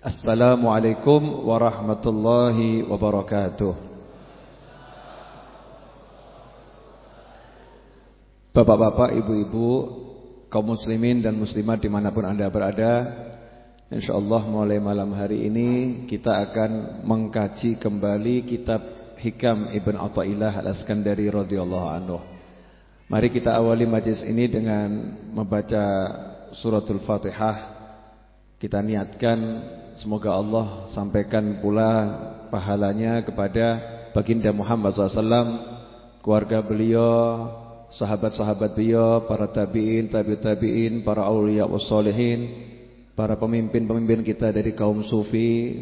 Assalamualaikum warahmatullahi wabarakatuh. Bapak-bapak, ibu-ibu, kaum muslimin dan muslimat di mana pun anda berada InsyaAllah mulai malam hari ini kita akan mengkaji kembali kitab Hikam Ibn Atta'illah al-Askandari radhiyallahu anhu. Mari kita awali majlis ini dengan membaca suratul Fatihah Kita niatkan semoga Allah sampaikan pula pahalanya kepada baginda Muhammad SAW Keluarga beliau sahabat-sahabat beliau, para tabi'in, tabi' tabi'in, para awliya wassalihin, para pemimpin-pemimpin kita dari kaum sufi,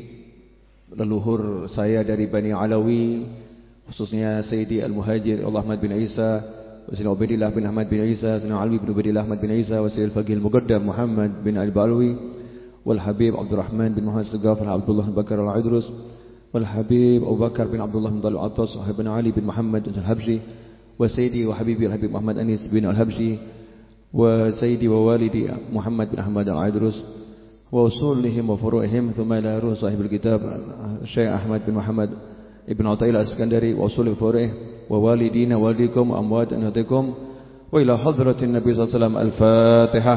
leluhur saya dari Bani Alawi, khususnya Sayyidi Al-Muhajir Allah Ahmad bin Isa, Sayyidina Ubaidillah bin Ahmad bin Isa, Sayyidina Ali bin Ubaidillah Ahmad bin Isa, Sayyidina Al-Faqih Al-Muqaddam Muhammad bin Al-Balwi, والحبيب عبد الرحمن بن محمد الجعفر عبد الله بن بكر العدرس والحبيب أبو بكر بن عبد الله بن ضل العطاس وحبيب علي بن محمد بن الهبجي وسيدي وحبيبي الحبيب محمد أنيس بن الهبجي وسيدي ووالدي محمد بن أحمد العدرس وأصولهم وفروعهم ثم إلى روح صاحب الكتاب الشيخ أحمد بن محمد ابن عطيل الأسكندري وأصول فروعه ووالدين والديكم وأموات أنهتكم وإلى حضرة النبي صلى الله عليه وسلم الفاتحة.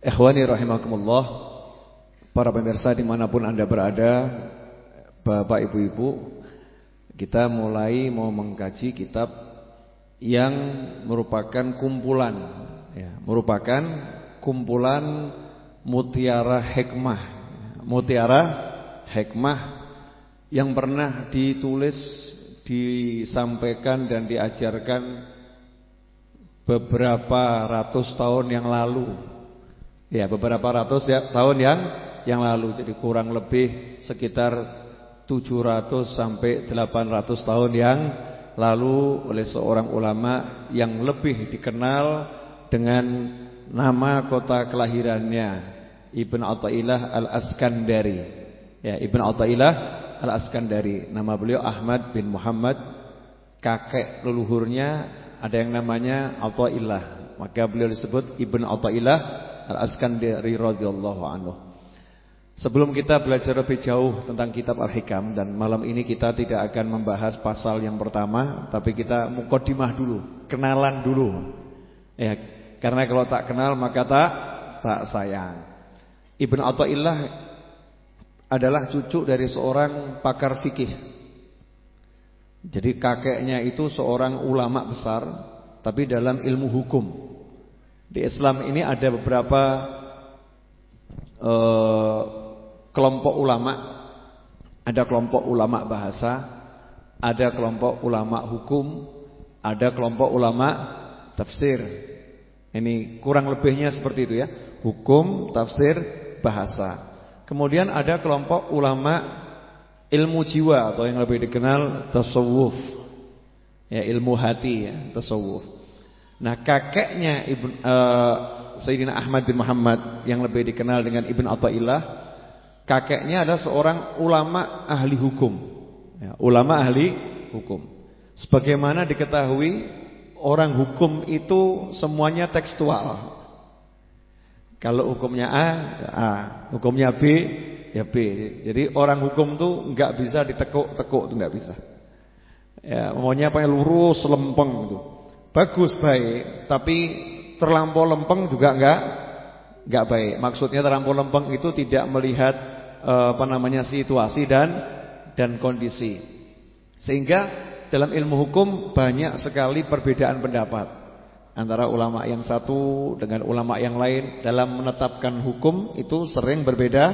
Ikhwani rahimakumullah Para pemirsa di mana pun anda berada Bapak ibu-ibu kita mulai mau mengkaji kitab yang merupakan kumpulan ya, merupakan kumpulan mutiara hikmah. Mutiara hikmah yang pernah ditulis, disampaikan dan diajarkan beberapa ratus tahun yang lalu. Ya, beberapa ratus ya, tahun yang yang lalu. Jadi kurang lebih sekitar 700 sampai 800 tahun yang lalu oleh seorang ulama yang lebih dikenal dengan nama kota kelahirannya Ibn Atta'illah Al-Askandari. Ya, Ibn Atta'illah Al-Askandari. Nama beliau Ahmad bin Muhammad. Kakek leluhurnya ada yang namanya Atta'illah. Maka beliau disebut Ibn Atta'illah Al-Askandari radhiyallahu anhu. Sebelum kita belajar lebih jauh tentang kitab Al-Hikam dan malam ini kita tidak akan membahas pasal yang pertama, tapi kita mukodimah dulu, kenalan dulu. Ya, karena kalau tak kenal maka tak tak sayang. Ibnu Athaillah adalah cucu dari seorang pakar fikih. Jadi kakeknya itu seorang ulama besar, tapi dalam ilmu hukum. Di Islam ini ada beberapa uh, kelompok ulama ada kelompok ulama bahasa, ada kelompok ulama hukum, ada kelompok ulama tafsir. Ini kurang lebihnya seperti itu ya. Hukum, tafsir, bahasa. Kemudian ada kelompok ulama ilmu jiwa atau yang lebih dikenal tasawuf. Ya, ilmu hati ya, tasawuf. Nah, kakeknya Ibn uh, Sayyidina Ahmad bin Muhammad yang lebih dikenal dengan Ibn Athaillah kakeknya adalah seorang ulama ahli hukum. Ya, ulama ahli hukum. Sebagaimana diketahui orang hukum itu semuanya tekstual. Kalau hukumnya A, A, hukumnya B, ya B. Jadi orang hukum tuh nggak bisa ditekuk-tekuk nggak bisa. Ya, maunya yang lurus, lempeng itu. Bagus baik, tapi terlampau lempeng juga enggak enggak baik. Maksudnya terlampau lempeng itu tidak melihat Eh, apa namanya situasi dan dan kondisi. Sehingga dalam ilmu hukum banyak sekali perbedaan pendapat antara ulama yang satu dengan ulama yang lain dalam menetapkan hukum itu sering berbeda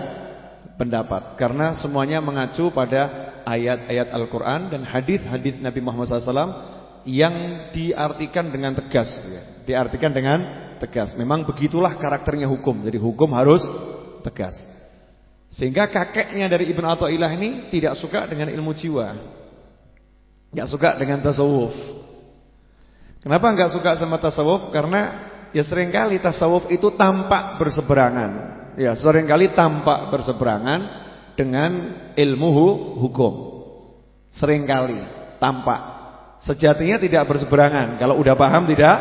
pendapat karena semuanya mengacu pada ayat-ayat Al-Qur'an dan hadis-hadis Nabi Muhammad SAW yang diartikan dengan tegas ya. Diartikan dengan tegas. Memang begitulah karakternya hukum. Jadi hukum harus tegas. Sehingga kakeknya dari Ibn Athaillah ini tidak suka dengan ilmu jiwa. Enggak suka dengan tasawuf. Kenapa enggak suka sama tasawuf? Karena ya sering kali tasawuf itu tampak berseberangan. Ya, sering kali tampak berseberangan dengan ilmu hukum. Seringkali tampak. Sejatinya tidak berseberangan. Kalau udah paham tidak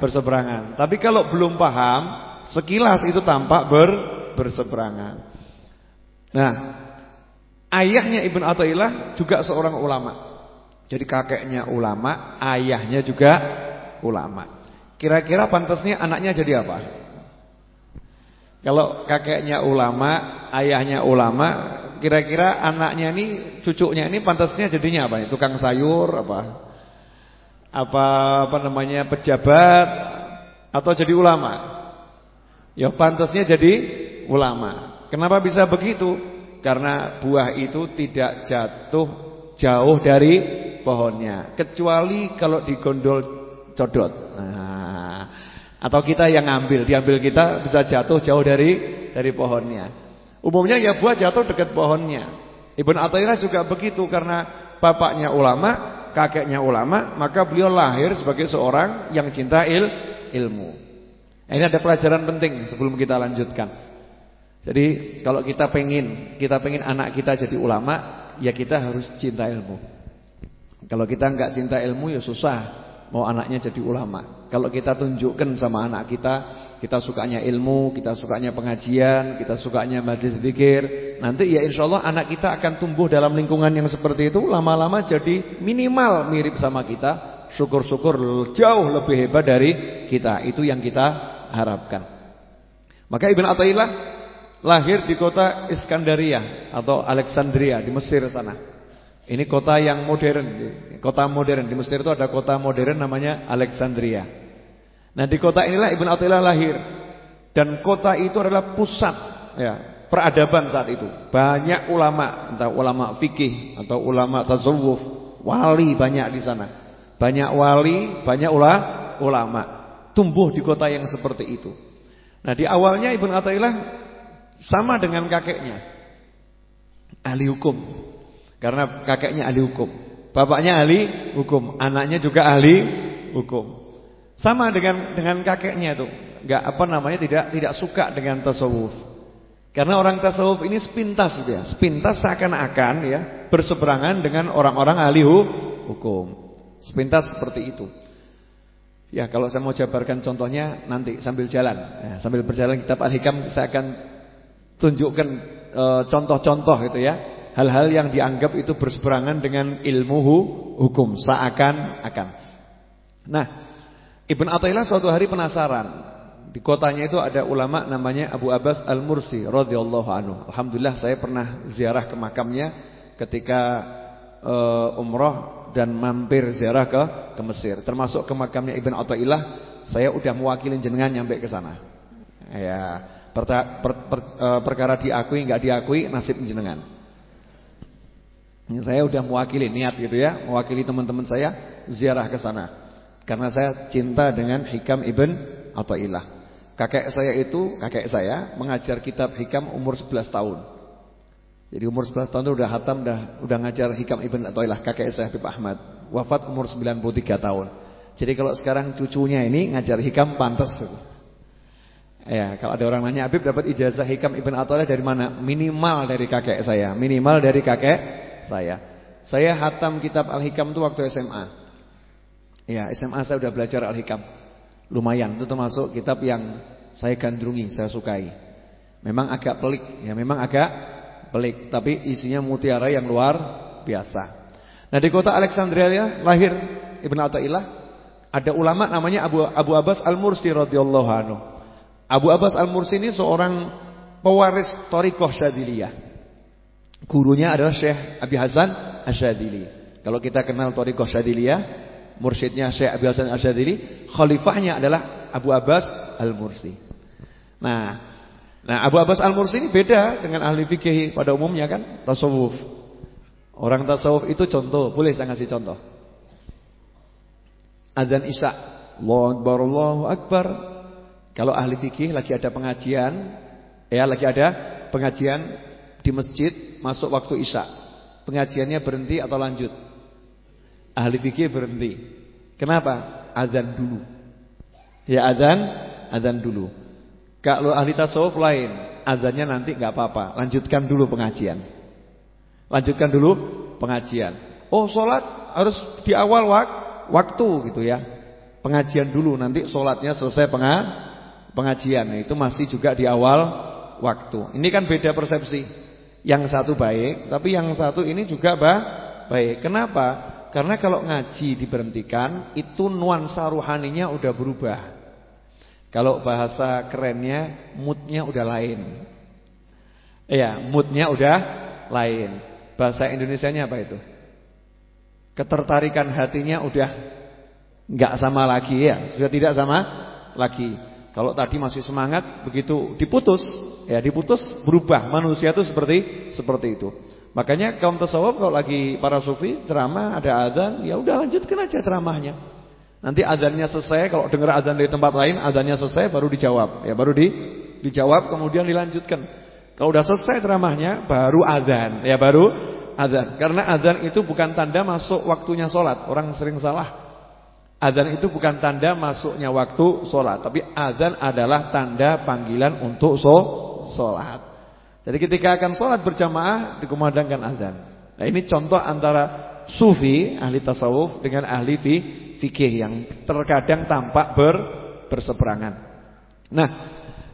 berseberangan. Tapi kalau belum paham, sekilas itu tampak ber berseberangan. Nah, ayahnya Ibn Athaillah juga seorang ulama. Jadi kakeknya ulama, ayahnya juga ulama. Kira-kira pantasnya anaknya jadi apa? Kalau kakeknya ulama, ayahnya ulama, kira-kira anaknya ini, cucunya ini pantasnya jadinya apa? Tukang sayur apa? Apa apa namanya? pejabat atau jadi ulama? Ya pantasnya jadi ulama. Kenapa bisa begitu? Karena buah itu tidak jatuh jauh dari pohonnya, kecuali kalau digondol codot. Nah, atau kita yang ngambil, diambil kita bisa jatuh jauh dari dari pohonnya. Umumnya ya buah jatuh dekat pohonnya. Ibn Athaillah juga begitu karena bapaknya ulama, kakeknya ulama, maka beliau lahir sebagai seorang yang cinta il, ilmu. Ini ada pelajaran penting sebelum kita lanjutkan. Jadi kalau kita pengen, kita pengen anak kita jadi ulama, ya kita harus cinta ilmu. Kalau kita enggak cinta ilmu ya susah mau anaknya jadi ulama. Kalau kita tunjukkan sama anak kita, kita sukanya ilmu, kita sukanya pengajian, kita sukanya majlis zikir, nanti ya insya Allah anak kita akan tumbuh dalam lingkungan yang seperti itu, lama-lama jadi minimal mirip sama kita, syukur-syukur jauh lebih hebat dari kita. Itu yang kita harapkan. Maka Ibn Athaillah lahir di kota Iskandaria atau Alexandria di Mesir sana. Ini kota yang modern, kota modern di Mesir itu ada kota modern namanya Alexandria. Nah di kota inilah Ibn Athaillah lahir dan kota itu adalah pusat ya peradaban saat itu. Banyak ulama, entah ulama fikih atau ulama tasawuf, wali banyak di sana. Banyak wali, banyak ula, ulama tumbuh di kota yang seperti itu. Nah di awalnya Ibn Athaillah sama dengan kakeknya ahli hukum karena kakeknya ahli hukum. Bapaknya ahli hukum, anaknya juga ahli hukum. Sama dengan dengan kakeknya itu. Enggak apa namanya tidak tidak suka dengan tasawuf. Karena orang tasawuf ini sepintas dia, sepintas seakan-akan ya berseberangan dengan orang-orang ahli hukum. Sepintas seperti itu. Ya, kalau saya mau jabarkan contohnya nanti sambil jalan. Ya, sambil berjalan kitab Al-Hikam saya akan tunjukkan e, contoh-contoh gitu ya hal-hal yang dianggap itu berseberangan dengan ilmu hukum seakan-akan. Nah, Ibn Athaillah suatu hari penasaran. Di kotanya itu ada ulama namanya Abu Abbas Al-Mursi radhiyallahu anhu. Alhamdulillah saya pernah ziarah ke makamnya ketika uh, umroh dan mampir ziarah ke ke Mesir. Termasuk ke makamnya Ibn Athaillah, saya udah mewakili jenengan nyampe ke sana. Ya, per, per, per, uh, perkara diakui nggak diakui nasib jenengan. Saya udah mewakili niat gitu ya, mewakili teman-teman saya ziarah ke sana. Karena saya cinta dengan Hikam Ibn Athaillah. Kakek saya itu, kakek saya mengajar kitab Hikam umur 11 tahun. Jadi umur 11 tahun itu udah hatam, udah udah ngajar Hikam Ibn Athaillah, kakek saya Habib Ahmad. Wafat umur 93 tahun. Jadi kalau sekarang cucunya ini ngajar Hikam pantas Ya, kalau ada orang nanya Habib dapat ijazah Hikam Ibn Athaillah dari mana? Minimal dari kakek saya, minimal dari kakek saya. Saya hatam kitab Al-Hikam itu waktu SMA. Ya, SMA saya sudah belajar Al-Hikam. Lumayan, itu termasuk kitab yang saya gandrungi, saya sukai. Memang agak pelik, ya memang agak pelik, tapi isinya mutiara yang luar biasa. Nah, di kota Alexandria lahir Ibn Athaillah ada ulama namanya Abu Abu Abbas Al-Mursi radhiyallahu anhu. Abu Abbas Al-Mursi ini seorang pewaris Thariqah Syadziliyah. Gurunya adalah Syekh Abi Hasan Asyadili. Kalau kita kenal Thariqah Syadiliyah, mursyidnya Syekh Abi Hasan Asyadili, khalifahnya adalah Abu Abbas Al-Mursi. Nah, nah Abu Abbas Al-Mursi ini beda dengan ahli fikih pada umumnya kan, tasawuf. Orang tasawuf itu contoh, boleh saya ngasih contoh. Adzan Isya, Allahu Akbar, Allahu Akbar. Kalau ahli fikih lagi ada pengajian, ya lagi ada pengajian di masjid masuk waktu Isya. Pengajiannya berhenti atau lanjut? Ahli fikih berhenti. Kenapa? Azan dulu. Ya azan, azan dulu. Kalau ahli tasawuf lain, azannya nanti nggak apa-apa, lanjutkan dulu pengajian. Lanjutkan dulu pengajian. Oh, sholat harus di awal wak waktu gitu ya. Pengajian dulu nanti sholatnya selesai penga pengajian. Nah, itu masih juga di awal waktu. Ini kan beda persepsi. Yang satu baik, tapi yang satu ini juga bah, baik. Kenapa? Karena kalau ngaji diberhentikan, itu nuansa ruhaninya udah berubah. Kalau bahasa kerennya, moodnya udah lain. Iya, moodnya udah lain. Bahasa Indonesianya apa itu? Ketertarikan hatinya udah nggak sama lagi ya, sudah tidak sama lagi. Kalau tadi masih semangat, begitu diputus, ya diputus berubah. Manusia itu seperti seperti itu. Makanya kaum tasawuf kalau lagi para sufi ceramah ada adzan, ya udah lanjutkan aja ceramahnya. Nanti adzannya selesai, kalau dengar adzan dari tempat lain, adzannya selesai baru dijawab. Ya baru di dijawab kemudian dilanjutkan. Kalau udah selesai ceramahnya baru adzan, ya baru adzan. Karena adzan itu bukan tanda masuk waktunya sholat. Orang sering salah. Adzan itu bukan tanda masuknya waktu sholat Tapi adzan adalah tanda panggilan untuk sholat Jadi ketika akan sholat berjamaah Dikumandangkan adzan Nah ini contoh antara sufi Ahli tasawuf dengan ahli fi, fikih Yang terkadang tampak ber, berseberangan. Nah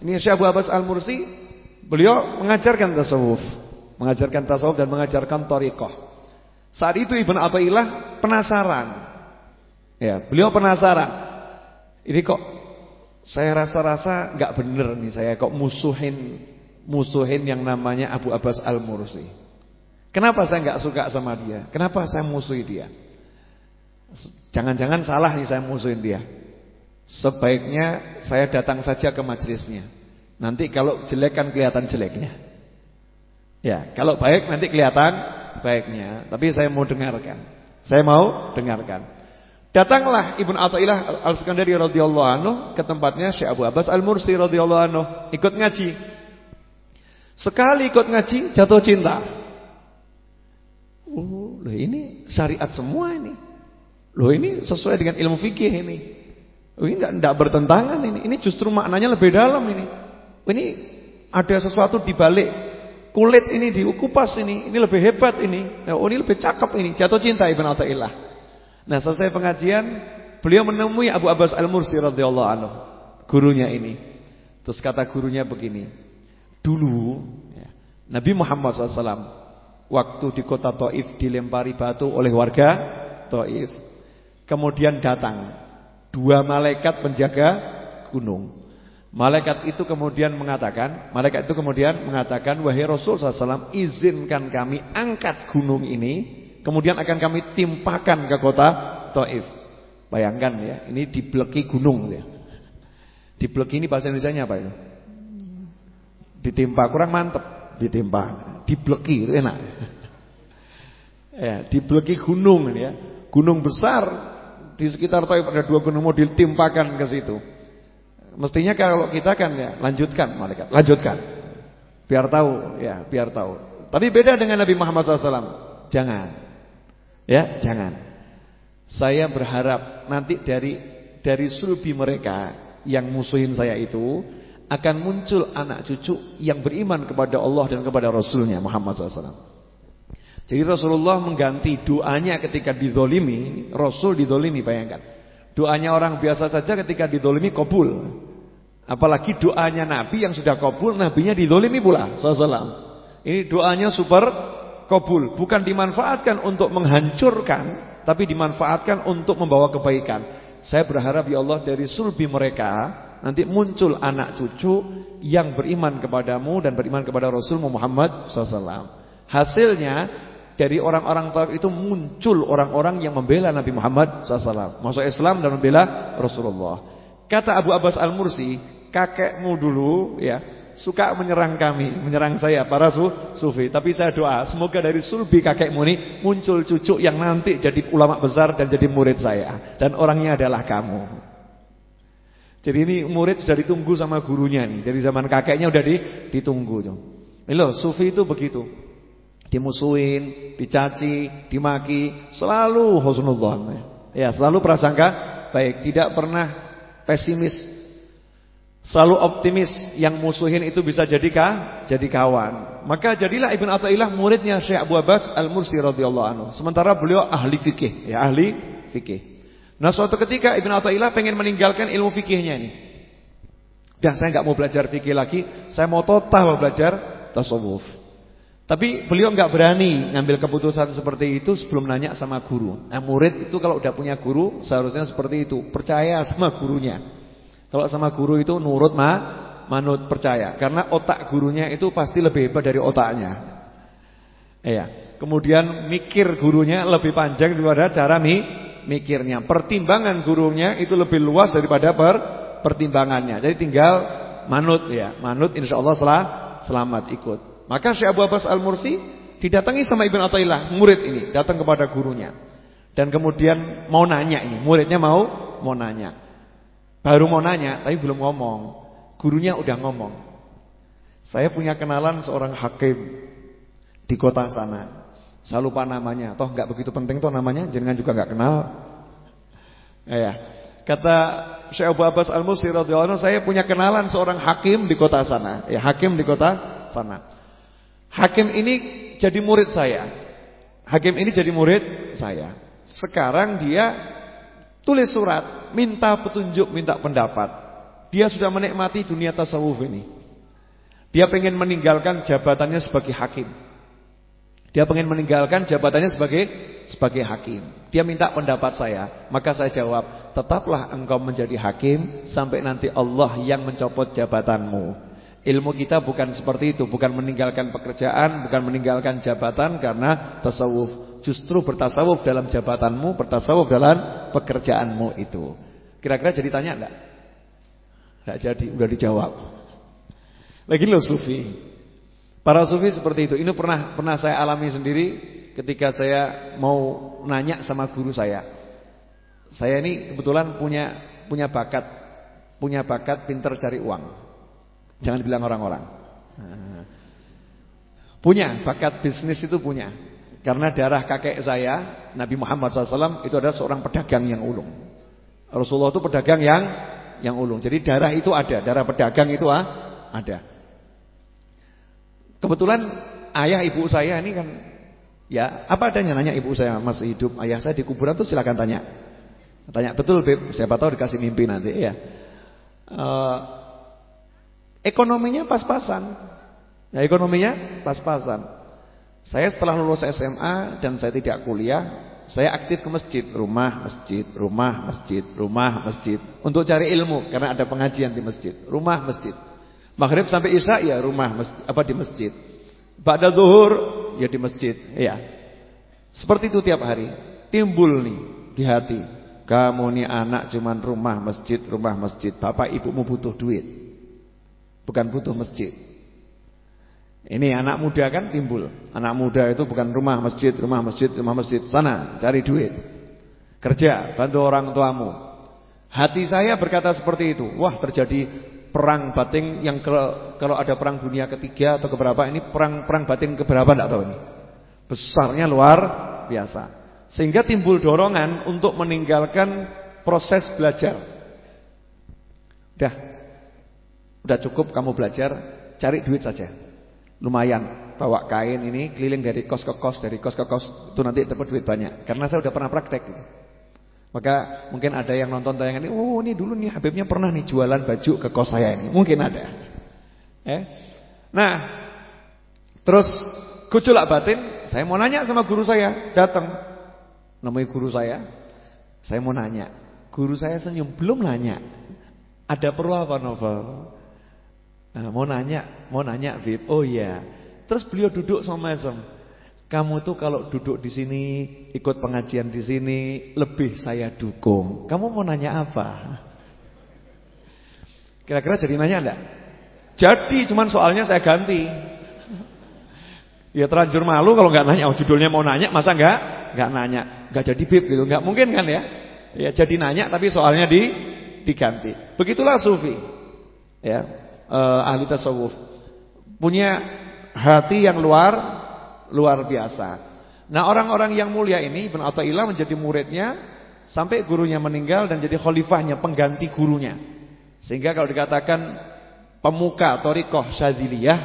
ini Syekh Abu Abbas Al-Mursi Beliau mengajarkan tasawuf. Mengajarkan tasawuf dan mengajarkan torikoh Saat itu Ibn Atta'illah penasaran. Ya, beliau penasaran. Ini kok saya rasa-rasa nggak bener nih saya kok musuhin musuhin yang namanya Abu Abbas Al-Mursi. Kenapa saya nggak suka sama dia? Kenapa saya musuhi dia? Jangan-jangan salah nih saya musuhin dia. Sebaiknya saya datang saja ke majelisnya. Nanti kalau jelek kan kelihatan jeleknya. Ya, kalau baik nanti kelihatan baiknya. Tapi saya mau dengarkan. Saya mau dengarkan. Datanglah Ibnu Athaillah Al-Skandari radhiyallahu anhu ke tempatnya Syekh Abu Abbas Al-Mursi radhiyallahu anhu ikut ngaji. Sekali ikut ngaji jatuh cinta. Oh, loh ini syariat semua ini. Loh ini sesuai dengan ilmu fikih ini. Oh, ini enggak, bertentangan ini. Ini justru maknanya lebih dalam ini. Ini ada sesuatu di balik kulit ini diukupas ini. Ini lebih hebat ini. Oh, ini lebih cakep ini. Jatuh cinta Ibnu Athaillah. Nah selesai pengajian Beliau menemui Abu Abbas Al-Mursi radhiyallahu anhu Gurunya ini Terus kata gurunya begini Dulu ya, Nabi Muhammad SAW Waktu di kota Taif dilempari batu oleh warga Taif Kemudian datang Dua malaikat penjaga gunung Malaikat itu kemudian mengatakan Malaikat itu kemudian mengatakan Wahai Rasul SAW Izinkan kami angkat gunung ini Kemudian akan kami timpakan ke kota Taif. Bayangkan ya, ini dibleki gunung ya. Dibleki ini bahasa Indonesia apa itu? Ditimpa kurang mantep, ditimpa. Dibleki enak. ya, dibleki gunung ya. Gunung besar di sekitar Taif ada dua gunung mau ditimpakan ke situ. Mestinya kalau kita kan ya lanjutkan malaikat, lanjutkan. Biar tahu ya, biar tahu. Tapi beda dengan Nabi Muhammad SAW. Jangan. Ya, jangan. Saya berharap nanti dari dari sulbi mereka yang musuhin saya itu akan muncul anak cucu yang beriman kepada Allah dan kepada Rasulnya Muhammad SAW. Jadi Rasulullah mengganti doanya ketika didolimi, Rasul didolimi bayangkan. Doanya orang biasa saja ketika didolimi kabul. Apalagi doanya Nabi yang sudah kabul, Nabinya didolimi pula SAW. Ini doanya super kabul bukan dimanfaatkan untuk menghancurkan tapi dimanfaatkan untuk membawa kebaikan. Saya berharap ya Allah dari sulbi mereka nanti muncul anak cucu yang beriman kepadamu dan beriman kepada Rasul Muhammad SAW. Hasilnya dari orang-orang Taif itu muncul orang-orang yang membela Nabi Muhammad SAW, masuk Islam dan membela Rasulullah. Kata Abu Abbas Al-Mursi, kakekmu dulu ya suka menyerang kami, menyerang saya para su, sufi. Tapi saya doa semoga dari sulbi kakekmu ini muncul cucu yang nanti jadi ulama besar dan jadi murid saya dan orangnya adalah kamu. Jadi ini murid sudah ditunggu sama gurunya nih. Dari zaman kakeknya udah di, ditunggu. Ini loh, sufi itu begitu. Dimusuhin, dicaci, dimaki, selalu husnudzon. Ya, selalu prasangka baik, tidak pernah pesimis. Selalu optimis yang musuhin itu bisa jadi kah? Jadi kawan. Maka jadilah Ibn Athaillah muridnya Syekh Abu Abbas Al-Mursi radhiyallahu anhu. Sementara beliau ahli fikih, ya ahli fikih. Nah, suatu ketika Ibn Athaillah pengen meninggalkan ilmu fikihnya ini. Dan saya nggak mau belajar fikih lagi, saya mau total belajar tasawuf. Tapi beliau nggak berani ngambil keputusan seperti itu sebelum nanya sama guru. Nah, murid itu kalau udah punya guru seharusnya seperti itu, percaya sama gurunya. Kalau sama guru itu nurut ma, manut percaya. Karena otak gurunya itu pasti lebih hebat dari otaknya. Iya. Kemudian mikir gurunya lebih panjang daripada cara mi, mikirnya. Pertimbangan gurunya itu lebih luas daripada per pertimbangannya. Jadi tinggal manut ya, manut insya Allah selah, selamat ikut. Maka Syekh Abu Abbas Al-Mursi didatangi sama Ibn Athaillah, murid ini, datang kepada gurunya. Dan kemudian mau nanya ini, muridnya mau mau nanya. Baru mau nanya, tapi belum ngomong. Gurunya udah ngomong. Saya punya kenalan seorang hakim di kota sana. Saya lupa namanya, toh nggak begitu penting toh namanya, jangan juga nggak kenal. Ya. Kata Syekh Abu Abbas Al-Musi radhiyallahu anhu, saya punya kenalan seorang hakim di kota sana. Ya, hakim di kota sana. Hakim ini jadi murid saya. Hakim ini jadi murid saya. Sekarang dia tulis surat, minta petunjuk, minta pendapat. Dia sudah menikmati dunia tasawuf ini. Dia pengen meninggalkan jabatannya sebagai hakim. Dia pengen meninggalkan jabatannya sebagai sebagai hakim. Dia minta pendapat saya, maka saya jawab, tetaplah engkau menjadi hakim sampai nanti Allah yang mencopot jabatanmu. Ilmu kita bukan seperti itu, bukan meninggalkan pekerjaan, bukan meninggalkan jabatan karena tasawuf. Justru bertasawuf dalam jabatanmu, bertasawuf dalam pekerjaanmu itu. Kira-kira jadi tanya enggak? Enggak jadi, udah dijawab. Lagi lo sufi. Para sufi seperti itu. Ini pernah pernah saya alami sendiri ketika saya mau nanya sama guru saya. Saya ini kebetulan punya punya bakat, punya bakat pinter cari uang. Jangan bilang orang-orang. Punya bakat bisnis itu punya. Karena darah kakek saya, Nabi Muhammad SAW itu adalah seorang pedagang yang ulung. Rasulullah itu pedagang yang yang ulung. Jadi darah itu ada, darah pedagang itu ah, ada. Kebetulan ayah ibu saya ini kan ya apa adanya nanya ibu saya masih hidup, ayah saya di kuburan tuh silakan tanya. Tanya betul Beb, siapa tahu dikasih mimpi nanti ya. Uh, ekonominya pas-pasan. Ya ekonominya pas-pasan. Saya setelah lulus SMA dan saya tidak kuliah, saya aktif ke masjid, rumah masjid, rumah masjid, rumah masjid untuk cari ilmu karena ada pengajian di masjid, rumah masjid. Maghrib sampai Isya ya rumah masjid, apa di masjid. Ba'da zuhur ya di masjid, ya. Seperti itu tiap hari. Timbul nih di hati. Kamu nih anak cuman rumah masjid, rumah masjid. Bapak ibumu butuh duit. Bukan butuh masjid. Ini anak muda kan timbul. Anak muda itu bukan rumah masjid, rumah masjid, rumah masjid. Sana cari duit. Kerja, bantu orang tuamu. Hati saya berkata seperti itu. Wah, terjadi perang batin yang kalau ada perang dunia ketiga atau keberapa ini perang perang batin keberapa enggak tahu ini. Besarnya luar biasa. Sehingga timbul dorongan untuk meninggalkan proses belajar. Udah. Udah cukup kamu belajar, cari duit saja. Lumayan, bawa kain ini keliling dari kos ke kos, dari kos ke kos, itu nanti dapat duit banyak. Karena saya udah pernah praktek. Maka mungkin ada yang nonton tayangan ini, oh ini dulu nih Habibnya pernah nih jualan baju ke kos saya ini. Mungkin ada. Eh? Nah, terus gejolak batin, saya mau nanya sama guru saya, datang namanya guru saya. Saya mau nanya. Guru saya senyum, belum nanya. Ada perlu apa novel? Nah, mau nanya, mau nanya Bib. Oh iya. Terus beliau duduk sama Mesem. Kamu tuh kalau duduk di sini, ikut pengajian di sini, lebih saya dukung. Kamu mau nanya apa? Kira-kira jadi nanya enggak? Jadi, cuman soalnya saya ganti. Ya terlanjur malu kalau nggak nanya. Oh, judulnya mau nanya, masa nggak? Nggak nanya nggak jadi bib gitu, nggak mungkin kan ya? Ya jadi nanya tapi soalnya di diganti. Begitulah sufi. Ya, eh, ahli tasawuf. Punya hati yang luar luar biasa. Nah, orang-orang yang mulia ini Ibn Athaillah menjadi muridnya sampai gurunya meninggal dan jadi khalifahnya, pengganti gurunya. Sehingga kalau dikatakan pemuka Thariqah Syadziliyah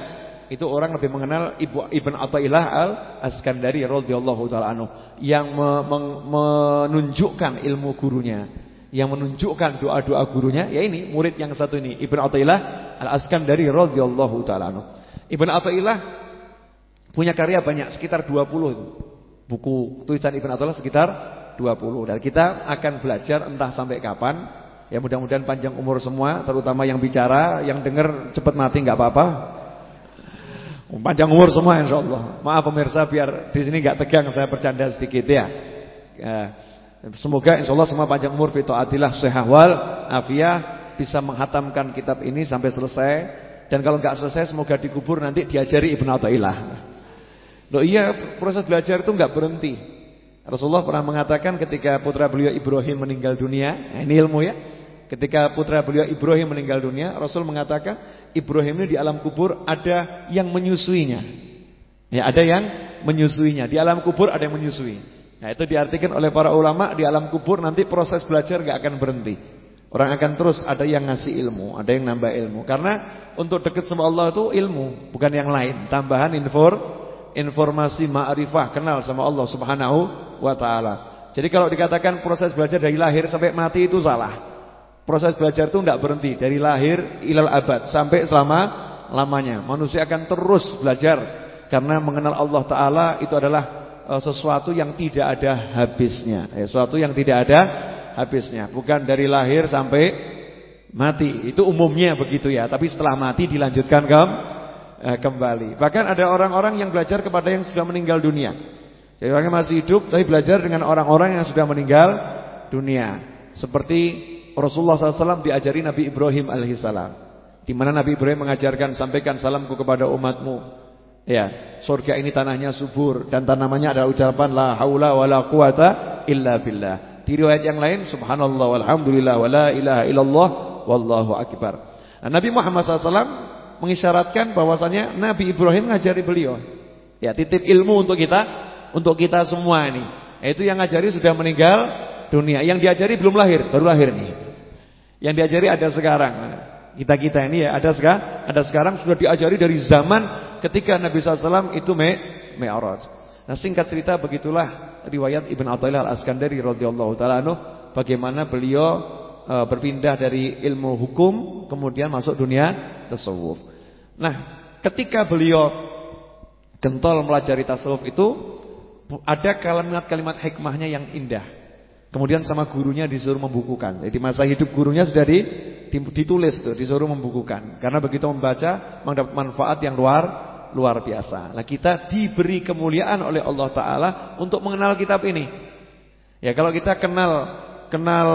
itu orang lebih mengenal Ibu Ibn Athaillah Al-Askandari radhiyallahu taala anhu yang me menunjukkan ilmu gurunya, yang menunjukkan doa-doa gurunya, ya ini murid yang satu ini Ibn Athaillah Al-Askandari radhiyallahu taala anhu. Ibn Athaillah punya karya banyak sekitar 20 itu. Buku tulisan Ibn Athaillah sekitar 20 dan kita akan belajar entah sampai kapan. Ya mudah-mudahan panjang umur semua terutama yang bicara yang dengar cepat mati nggak apa-apa. Panjang umur semua insyaallah maaf pemirsa biar di sini nggak tegang saya bercanda sedikit ya, ya semoga insyaallah semua panjang umur. Fi taatillah sehahwal afiah bisa menghatamkan kitab ini sampai selesai. Dan kalau nggak selesai semoga dikubur nanti diajari Ibnu Athaillah Loh iya proses belajar itu enggak berhenti. Rasulullah pernah mengatakan ketika putra beliau Ibrahim meninggal dunia, nah ini ilmu ya. Ketika putra beliau Ibrahim meninggal dunia, Rasul mengatakan Ibrahim ini di alam kubur ada yang menyusuinya. Ya, ada yang menyusuinya. Di alam kubur ada yang menyusui. Nah, itu diartikan oleh para ulama di alam kubur nanti proses belajar enggak akan berhenti. Orang akan terus ada yang ngasih ilmu, ada yang nambah ilmu. Karena untuk dekat sama Allah itu ilmu, bukan yang lain. Tambahan infor informasi ma'rifah, kenal sama Allah Subhanahu wa taala. Jadi kalau dikatakan proses belajar dari lahir sampai mati itu salah. Proses belajar itu tidak berhenti dari lahir ilal abad sampai selama lamanya. Manusia akan terus belajar karena mengenal Allah taala itu adalah uh, sesuatu yang tidak ada habisnya. Eh, sesuatu yang tidak ada habisnya. Bukan dari lahir sampai mati. Itu umumnya begitu ya, tapi setelah mati dilanjutkan ke eh, kembali. Bahkan ada orang-orang yang belajar kepada yang sudah meninggal dunia. Jadi orang yang masih hidup tapi belajar dengan orang-orang yang sudah meninggal dunia. Seperti Rasulullah SAW diajari Nabi Ibrahim alaihissalam. Di mana Nabi Ibrahim mengajarkan sampaikan salamku kepada umatmu. Ya, surga ini tanahnya subur dan tanamannya ada ucapan la haula wala quwata illa billah. Di riwayat yang lain subhanallah walhamdulillah wala ilaha illallah wallahu akbar. Nah, Nabi Muhammad SAW mengisyaratkan bahwasanya Nabi Ibrahim ngajari beliau. Ya, titip ilmu untuk kita, untuk kita semua ini. Itu yang ngajari sudah meninggal dunia. Yang diajari belum lahir, baru lahir nih. Yang diajari ada sekarang. Kita-kita ini ya ada sekarang, ada sekarang sudah diajari dari zaman ketika Nabi SAW itu me Mi'raj. Nah, singkat cerita begitulah riwayat Ibn Athaillah Al-Askandari radhiyallahu taala bagaimana beliau berpindah dari ilmu hukum kemudian masuk dunia tasawuf. Nah, ketika beliau gentol melajari tasawuf itu ada kalimat-kalimat hikmahnya yang indah. Kemudian sama gurunya disuruh membukukan. Jadi masa hidup gurunya sudah di, ditulis tuh, disuruh membukukan. Karena begitu membaca mendapat manfaat yang luar luar biasa. Nah, kita diberi kemuliaan oleh Allah taala untuk mengenal kitab ini. Ya, kalau kita kenal kenal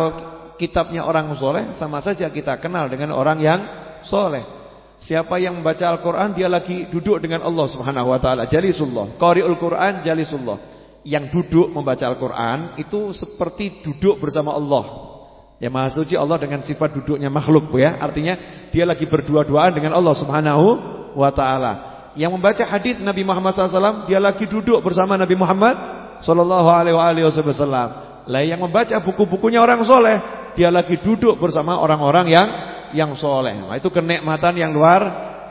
kitabnya orang soleh sama saja kita kenal dengan orang yang soleh. Siapa yang membaca Al-Quran Dia lagi duduk dengan Allah subhanahu wa ta'ala. Jalisullah. Qari'ul Quran jalisullah. Yang duduk membaca Al-Quran Itu seperti duduk bersama Allah. Ya maha suci Allah dengan sifat duduknya makhluk ya. Artinya dia lagi berdua-duaan dengan Allah subhanahu wa ta'ala. Yang membaca hadis Nabi Muhammad SAW Dia lagi duduk bersama Nabi Muhammad Sallallahu alaihi wasallam Lah yang membaca buku-bukunya orang soleh Dia lagi duduk bersama orang-orang yang yang soleh. Nah, itu kenikmatan yang luar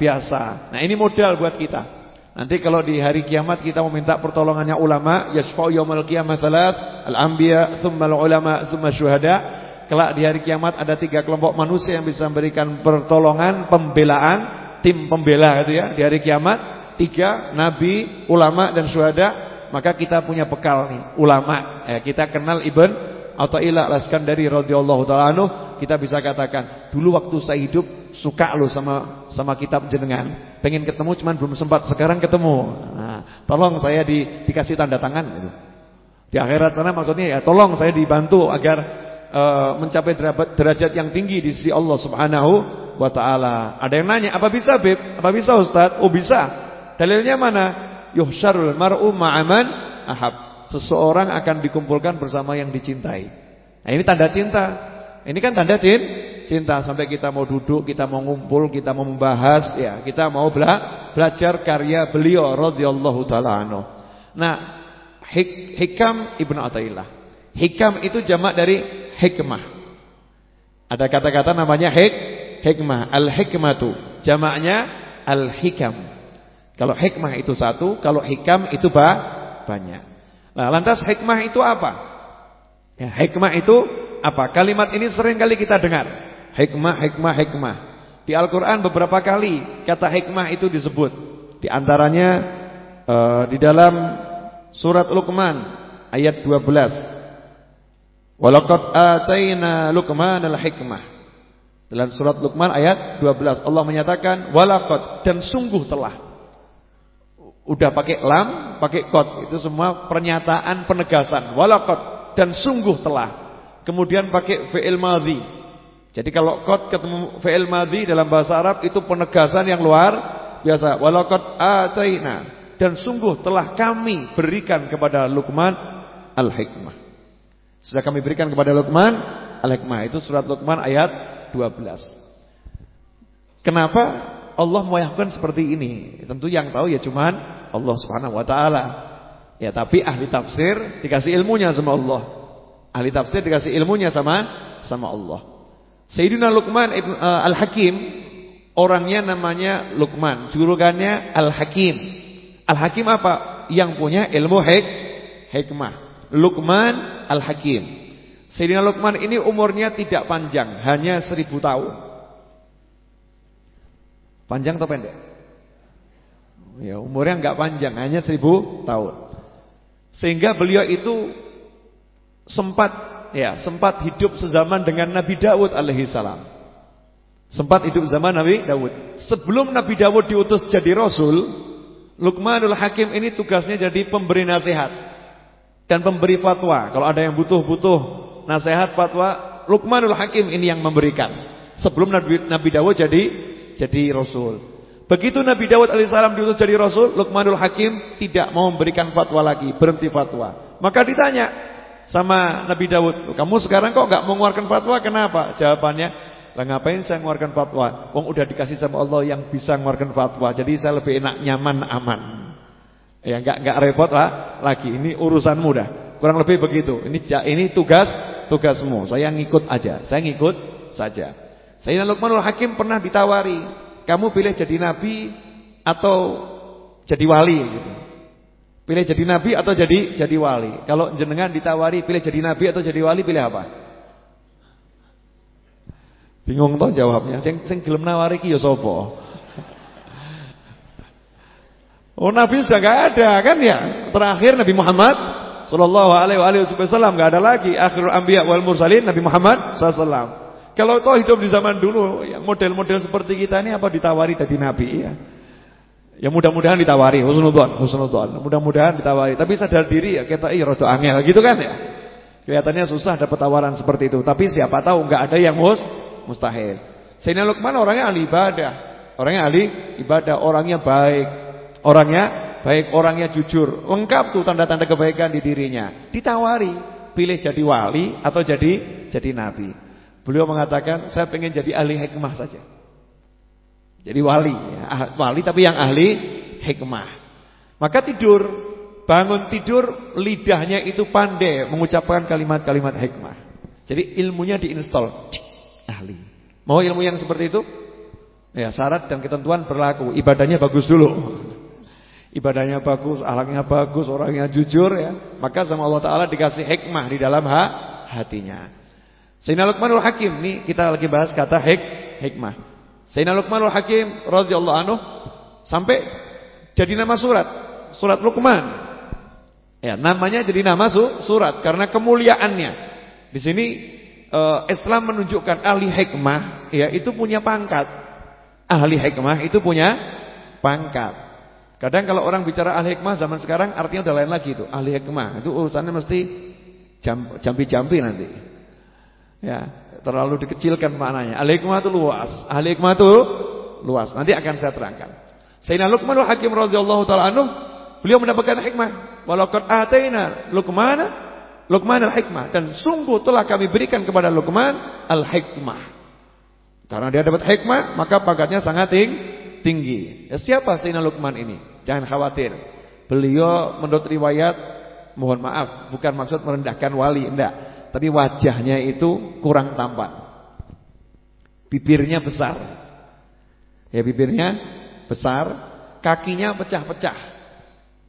biasa. Nah ini modal buat kita. Nanti kalau di hari kiamat kita meminta pertolongannya ulama, yasfa'u yaumil qiyamah salat, al-anbiya, thumma al-ulama, thumma syuhada. Kelak di hari kiamat ada tiga kelompok manusia yang bisa memberikan pertolongan, pembelaan, tim pembela itu ya di hari kiamat. Tiga, nabi, ulama dan syuhada. Maka kita punya bekal nih, ulama. Eh, kita kenal Ibn atau ilah laskan dari radhiyallahu taala kita bisa katakan, dulu waktu saya hidup suka loh sama sama kitab jenengan. Pengen ketemu cuman belum sempat, sekarang ketemu. Nah, tolong saya di, dikasih tanda tangan gitu. Di akhirat sana maksudnya ya tolong saya dibantu agar uh, mencapai derajat yang tinggi di sisi Allah Subhanahu wa taala. Ada yang nanya, "Apa bisa, Beb? Apa bisa, Ustaz?" Oh, bisa. Dalilnya mana? Yuhsyarul mar'u ma'aman ahab. Seseorang akan dikumpulkan bersama yang dicintai. Nah, ini tanda cinta. Ini kan tanda cinta sampai kita mau duduk, kita mau ngumpul, kita mau membahas, ya, kita mau bela belajar karya beliau radhiyallahu taala anhu. Nah, hik hikam Ibnu Athaillah. Hikam itu jamak dari hikmah. Ada kata-kata namanya hik hikmah, al-hikmatu. Jamaknya al-hikam. Kalau hikmah itu satu, kalau hikam itu ba banyak. Nah, lantas hikmah itu apa? Ya, hikmah itu apa? Kalimat ini sering kali kita dengar. Hikmah, hikmah, hikmah. Di Al-Qur'an beberapa kali kata hikmah itu disebut. Di antaranya uh, di dalam surat Luqman ayat 12. Walaqad ataina Luqmanal hikmah. Dalam surat Luqman ayat 12 Allah menyatakan walaqad dan sungguh telah. Udah pakai lam, pakai kot. Itu semua pernyataan penegasan. Walaqad dan sungguh telah. Kemudian pakai fi'il madhi. Jadi kalau kot ketemu fi'il madhi dalam bahasa Arab itu penegasan yang luar biasa. Walaqad ataina dan sungguh telah kami berikan kepada Luqman al-hikmah. Sudah kami berikan kepada Luqman al-hikmah. Itu surat Luqman ayat 12. Kenapa Allah mewayahkan seperti ini? Tentu yang tahu ya cuman Allah Subhanahu wa taala. Ya, tapi ahli tafsir dikasih ilmunya sama Allah. Ahli tafsir dikasih ilmunya sama sama Allah. Sayyidina Luqman uh, Al-Hakim orangnya namanya Luqman, julukannya Al-Hakim. Al-Hakim apa? Yang punya ilmu hik hikmah. Luqman Al-Hakim. Sayyidina Luqman ini umurnya tidak panjang, hanya seribu tahun. Panjang atau pendek? Ya, umurnya enggak panjang, hanya seribu tahun. Sehingga beliau itu sempat ya sempat hidup sezaman dengan Nabi Dawud alaihi salam. Sempat hidup zaman Nabi Dawud. Sebelum Nabi Dawud diutus jadi rasul, Luqmanul Hakim ini tugasnya jadi pemberi nasihat dan pemberi fatwa. Kalau ada yang butuh-butuh nasihat fatwa, Luqmanul Hakim ini yang memberikan. Sebelum Nabi Nabi Dawud jadi jadi rasul. Begitu Nabi Dawud alaihissalam diutus jadi rasul, Luqmanul Hakim tidak mau memberikan fatwa lagi, berhenti fatwa. Maka ditanya, sama Nabi Dawud, kamu sekarang kok nggak mengeluarkan fatwa? Kenapa? Jawabannya, lah ngapain saya mengeluarkan fatwa? Wong udah dikasih sama Allah yang bisa mengeluarkan fatwa, jadi saya lebih enak, nyaman, aman. Ya nggak nggak repot lah lagi. Ini urusanmu dah. Kurang lebih begitu. Ini ini tugas tugasmu. Saya ngikut aja. Saya ngikut saja. Sayyidina Luqmanul Hakim pernah ditawari, kamu pilih jadi nabi atau jadi wali gitu. Pilih jadi nabi atau jadi jadi wali. Kalau jenengan ditawari pilih jadi nabi atau jadi wali, pilih apa? Bingung toh jawabnya. Sing sing gelem nawari ki ya? Oh nabi sudah enggak ada kan ya? Terakhir Nabi Muhammad sallallahu alaihi wasallam enggak ada lagi. Akhirul anbiya wal mursalin Nabi Muhammad sallallahu Kalau toh hidup di zaman dulu yang model-model seperti kita ini apa ditawari jadi nabi ya? Ya mudah-mudahan ditawari husnudzon, husnudzon. Mudah-mudahan ditawari, tapi sadar diri ya kita iya rada angel gitu kan ya. Kelihatannya susah dapat tawaran seperti itu, tapi siapa tahu enggak ada yang mus mustahil. Sayyidina Luqman orangnya ahli ibadah, orangnya ahli ibadah, orangnya baik, orangnya baik, orangnya jujur. Lengkap tuh tanda-tanda kebaikan di dirinya. Ditawari, pilih jadi wali atau jadi jadi nabi. Beliau mengatakan, saya pengen jadi ahli hikmah saja. Jadi wali, ya. Ah, wali tapi yang ahli hikmah. Maka tidur, bangun tidur lidahnya itu pandai mengucapkan kalimat-kalimat hikmah. Jadi ilmunya diinstal, ahli. Mau ilmu yang seperti itu? Ya, syarat dan ketentuan berlaku. Ibadahnya bagus dulu. Ibadahnya bagus, alaknya bagus, orangnya jujur ya. Maka sama Allah taala dikasih hikmah di dalam ha hatinya. Sayyidina Luqmanul Hakim nih kita lagi bahas kata hik hikmah. Sayyidina Luqmanul Hakim radhiyallahu anhu sampai jadi nama surat, surat Luqman. Ya, namanya jadi nama su, surat karena kemuliaannya. Di sini uh, Islam menunjukkan ahli hikmah ya itu punya pangkat. Ahli hikmah itu punya pangkat. Kadang kalau orang bicara ahli hikmah zaman sekarang artinya udah lain lagi itu. Ahli hikmah itu urusannya mesti jampi-jampi nanti. Ya, terlalu dikecilkan maknanya. Al-hikmah itu luas. Al-hikmah itu luas. Nanti akan saya terangkan. Sayyidina Luqmanul Hakim radhiyallahu taala anhu, beliau mendapatkan hikmah. Walaqad ataina Luqman Luqman al-hikmah dan sungguh telah kami berikan kepada Luqman al-hikmah. Karena dia dapat hikmah, maka pangkatnya sangat tinggi, tinggi. Ya, siapa Sayyidina Luqman ini? Jangan khawatir. Beliau menurut riwayat mohon maaf, bukan maksud merendahkan wali, enggak. Tapi wajahnya itu kurang tampan. Bibirnya besar. Ya bibirnya besar, kakinya pecah-pecah.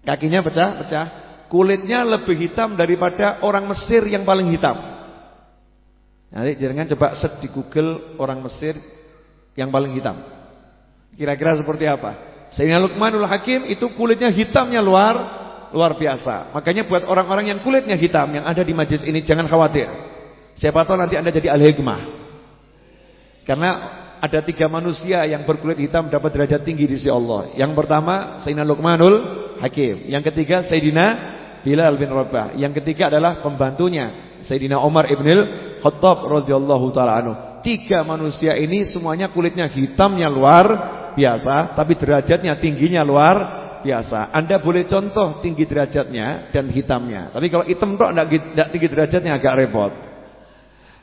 Kakinya pecah-pecah, kulitnya lebih hitam daripada orang Mesir yang paling hitam. Nanti jangan coba search di Google orang Mesir yang paling hitam. Kira-kira seperti apa? Sayyidina Luqmanul Hakim itu kulitnya hitamnya luar luar biasa. Makanya buat orang-orang yang kulitnya hitam yang ada di majlis ini jangan khawatir. Siapa tahu nanti Anda jadi al-hikmah. Karena ada tiga manusia yang berkulit hitam dapat derajat tinggi di sisi Allah. Yang pertama Sayyidina Luqmanul Hakim. Yang ketiga Sayyidina Bilal bin Rabah. Yang ketiga adalah pembantunya Sayyidina Umar ibn Khattab radhiyallahu taala anhu. Tiga manusia ini semuanya kulitnya hitamnya luar biasa, tapi derajatnya tingginya luar biasa. Anda boleh contoh tinggi derajatnya dan hitamnya. Tapi kalau hitam tok enggak tinggi derajatnya agak repot.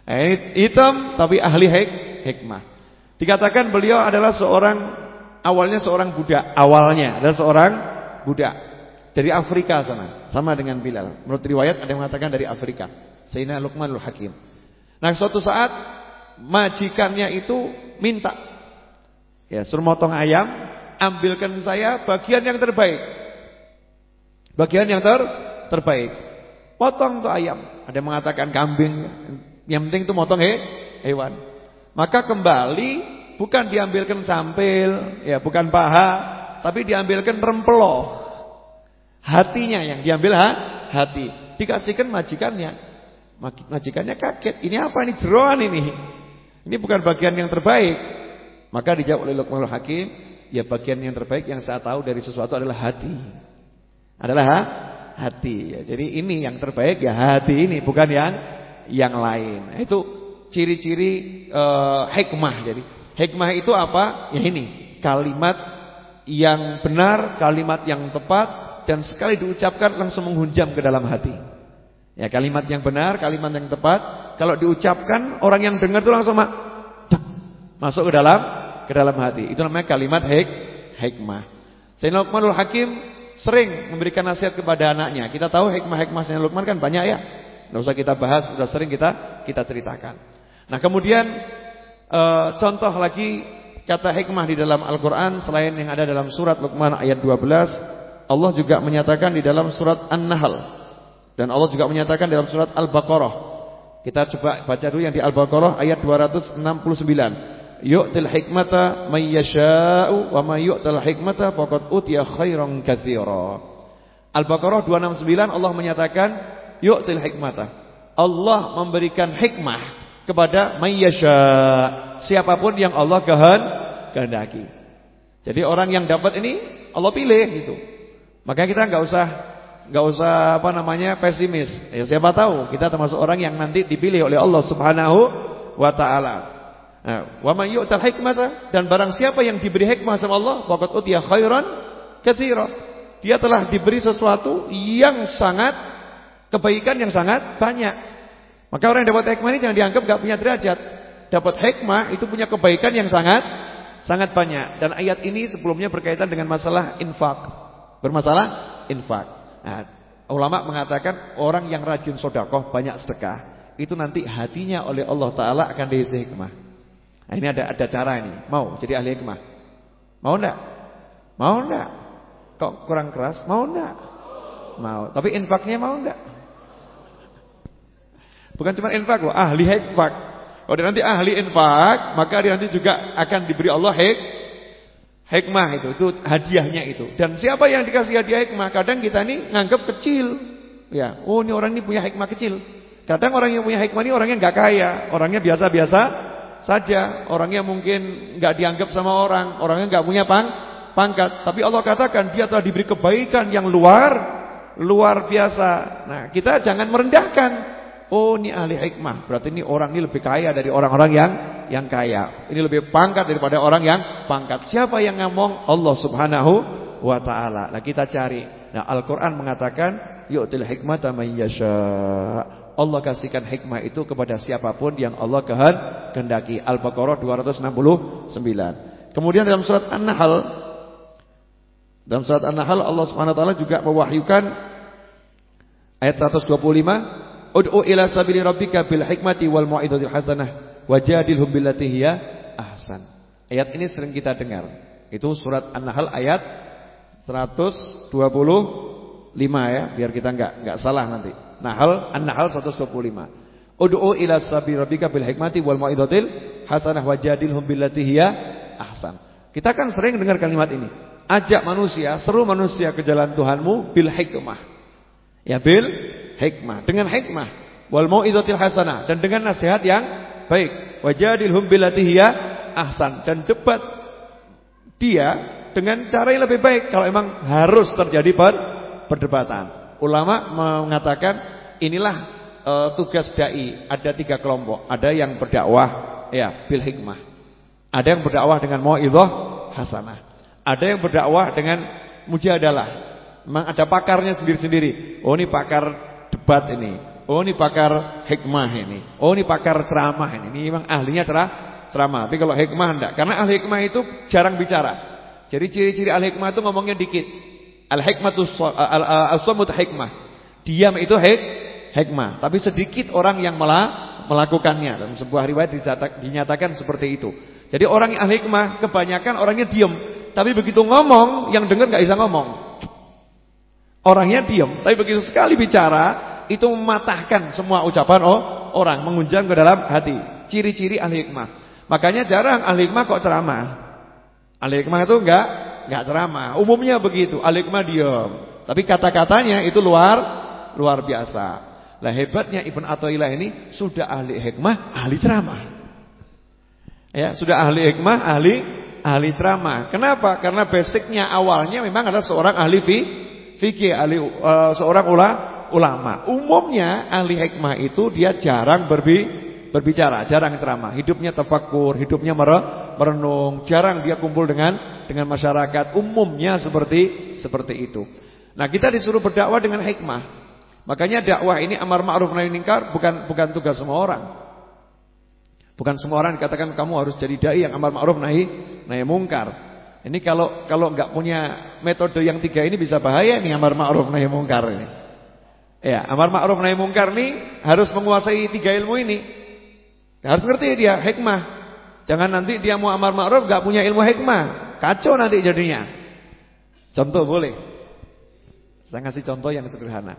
Eh, hitam tapi ahli hik hikmah. Dikatakan beliau adalah seorang awalnya seorang budak, awalnya adalah seorang budak dari Afrika sana, sama dengan Bilal. Menurut riwayat ada yang mengatakan dari Afrika. Sayyidina Luqmanul Hakim. Nah, suatu saat majikannya itu minta. Ya, suruh motong ayam, ambilkan saya bagian yang terbaik. Bagian yang ter terbaik. Potong tuh ayam. Ada yang mengatakan kambing, yang penting itu motong he, hewan. Maka kembali bukan diambilkan sampil, ya bukan paha, tapi diambilkan rempelo. Hatinya yang diambil ha? hati. Dikasihkan majikannya. Majikannya kaget. Ini apa ini jeroan ini? Ini bukan bagian yang terbaik. Maka dijawab oleh Luqmanul Hakim, ya bagian yang terbaik yang saya tahu dari sesuatu adalah hati. Adalah ha? hati. Ya, jadi ini yang terbaik ya hati ini, bukan yang yang lain. Itu ciri-ciri uh, hikmah. Jadi hikmah itu apa? Ya ini, kalimat yang benar, kalimat yang tepat dan sekali diucapkan langsung menghunjam ke dalam hati. Ya kalimat yang benar, kalimat yang tepat. Kalau diucapkan orang yang dengar itu langsung mak, masuk ke dalam ke dalam hati. Itu namanya kalimat hik, hikmah. Sayyidina Luqmanul Hakim sering memberikan nasihat kepada anaknya. Kita tahu hikmah-hikmah Sayyidina Luqman kan banyak ya. Tidak usah kita bahas, sudah sering kita kita ceritakan. Nah kemudian e, contoh lagi kata hikmah di dalam Al-Quran selain yang ada dalam surat Luqman ayat 12 Allah juga menyatakan di dalam surat An-Nahl dan Allah juga menyatakan dalam surat Al-Baqarah. Kita coba baca dulu yang di Al-Baqarah ayat 269. Yu'til hikmata may yasha'u wa may yu'tal hikmata faqad utiya khairan katsira. Al-Baqarah 269 Allah menyatakan yu'til hikmata. Allah memberikan hikmah kepada may yasha', siapa pun yang Allah kehendaki. Jadi orang yang dapat ini Allah pilih gitu. Maka kita enggak usah nggak usah apa namanya pesimis. Ya siapa tahu kita termasuk orang yang nanti dipilih oleh Allah Subhanahu wa taala. Nah, wa may yu'tal hikmata dan barang siapa yang diberi hikmah sama Allah, faqad utiya khairan katsira. Dia telah diberi sesuatu yang sangat kebaikan yang sangat banyak. Maka orang yang dapat hikmah ini jangan dianggap enggak punya derajat. Dapat hikmah itu punya kebaikan yang sangat sangat banyak. Dan ayat ini sebelumnya berkaitan dengan masalah infak. Bermasalah infak. Nah, ulama mengatakan orang yang rajin sodakoh banyak sedekah itu nanti hatinya oleh Allah Taala akan diisi hikmah. Nah, ini ada ada cara ini. Mau jadi ahli hikmah? Mau enggak? Mau enggak? Kok kurang keras? Mau enggak? Mau. Tapi infaknya mau enggak? Bukan cuma infak loh, ahli hikmah. Kalau dia nanti ahli infak, maka dia nanti juga akan diberi Allah hik Hikmah itu, itu hadiahnya itu. Dan siapa yang dikasih hadiah hikmah? Kadang kita ini nganggap kecil. Ya, oh ini orang ini punya hikmah kecil. Kadang orang yang punya hikmah ini orangnya nggak kaya, orangnya biasa-biasa saja, orangnya mungkin nggak dianggap sama orang, orangnya nggak punya pang, pangkat. Tapi Allah katakan dia telah diberi kebaikan yang luar luar biasa. Nah, kita jangan merendahkan. Oh ini ahli hikmah Berarti ini orang ini lebih kaya dari orang-orang yang yang kaya Ini lebih pangkat daripada orang yang pangkat Siapa yang ngomong? Allah subhanahu wa ta'ala Nah kita cari Nah Al-Quran mengatakan Yu'til hikmata man yasha Allah kasihkan hikmah itu kepada siapa pun yang Allah kehendaki Al-Baqarah 269 Kemudian dalam surat An-Nahl dalam surat An-Nahl Allah Subhanahu wa taala juga mewahyukan ayat 125, "Ud'u ila sabili rabbika bil hikmati wal mau'izatil hasanah wajadilhum billati hiya ahsan." Ayat ini sering kita dengar. Itu surat An-Nahl ayat 125 ya, biar kita enggak enggak salah nanti. Nahl An-Nahl 125. Ud'u ila sabili rabbika bil hikmati wal mau'izatil hasanah wajadilhum billati hiya ahsan. Kita kan sering dengar kalimat ini. Ajak manusia, seru manusia ke jalan Tuhanmu bil hikmah. Ya bil hikmah, dengan hikmah. Wal mau'izatil hasanah dan dengan nasihat yang baik. Wajadilhum billati hiya ahsan dan debat dia dengan cara yang lebih baik kalau emang harus terjadi per perdebatan. Ulama mengatakan inilah e, tugas dai. Ada tiga kelompok. Ada yang berdakwah ya bil hikmah. Ada yang berdakwah dengan mau'izah hasanah. Ada yang berdakwah dengan mujadalah. Memang ada pakarnya sendiri-sendiri. Oh ini pakar debat ini. Oh ini pakar hikmah ini. Oh ini pakar ceramah ini. Ini memang ahlinya cerah, ceramah. Tapi kalau hikmah enggak. Karena ahli hikmah itu jarang bicara. Jadi ciri-ciri ahli hikmah itu ngomongnya dikit. Al-hikmatu as-samut hikmah. Diam itu hik hikmah. Tapi sedikit orang yang malah melakukannya. Dalam sebuah riwayat dinyatakan seperti itu. Jadi orang yang ahli hikmah kebanyakan orangnya diam. Tapi begitu ngomong, yang dengar nggak bisa ngomong. Orangnya diam, tapi begitu sekali bicara, itu mematahkan semua ucapan oh, orang, mengunjang ke dalam hati. Ciri-ciri ahli hikmah. Makanya jarang ahli hikmah kok ceramah. Ahli hikmah itu enggak enggak ceramah. Umumnya begitu, ahli hikmah diam. Tapi kata-katanya itu luar luar biasa. Lah hebatnya Ibn Athaillah ini sudah ahli hikmah, ahli ceramah. Ya, sudah ahli hikmah, ahli ahli ceramah. Kenapa? Karena basicnya awalnya memang adalah seorang ahli fi, fikih, ahli uh, seorang ula, ulama. Umumnya ahli hikmah itu dia jarang berbi, berbicara, jarang ceramah. Hidupnya tafakur, hidupnya merenung, jarang dia kumpul dengan dengan masyarakat. Umumnya seperti seperti itu. Nah, kita disuruh berdakwah dengan hikmah. Makanya dakwah ini amar ma'ruf nahi munkar bukan bukan tugas semua orang. Bukan semua orang dikatakan kamu harus jadi dai yang amar ma'ruf nahi nahi mungkar. Ini kalau kalau nggak punya metode yang tiga ini bisa bahaya nih amar ma'ruf nahi mungkar ini. Ya, amar ma'ruf nahi mungkar nih harus menguasai tiga ilmu ini. Harus ngerti dia hikmah. Jangan nanti dia mau amar ma'ruf nggak punya ilmu hikmah. Kacau nanti jadinya. Contoh boleh. Saya ngasih contoh yang sederhana.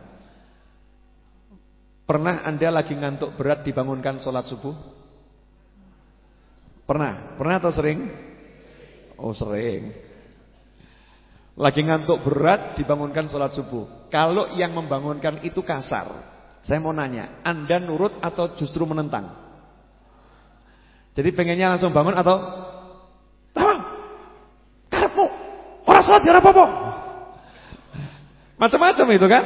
Pernah Anda lagi ngantuk berat dibangunkan sholat subuh? Pernah? Pernah atau sering? Oh sering. Lagi ngantuk berat dibangunkan sholat subuh. Kalau yang membangunkan itu kasar. Saya mau nanya, Anda nurut atau justru menentang? Jadi pengennya langsung bangun atau Orang sholat ya apa-apa Macam-macam itu kan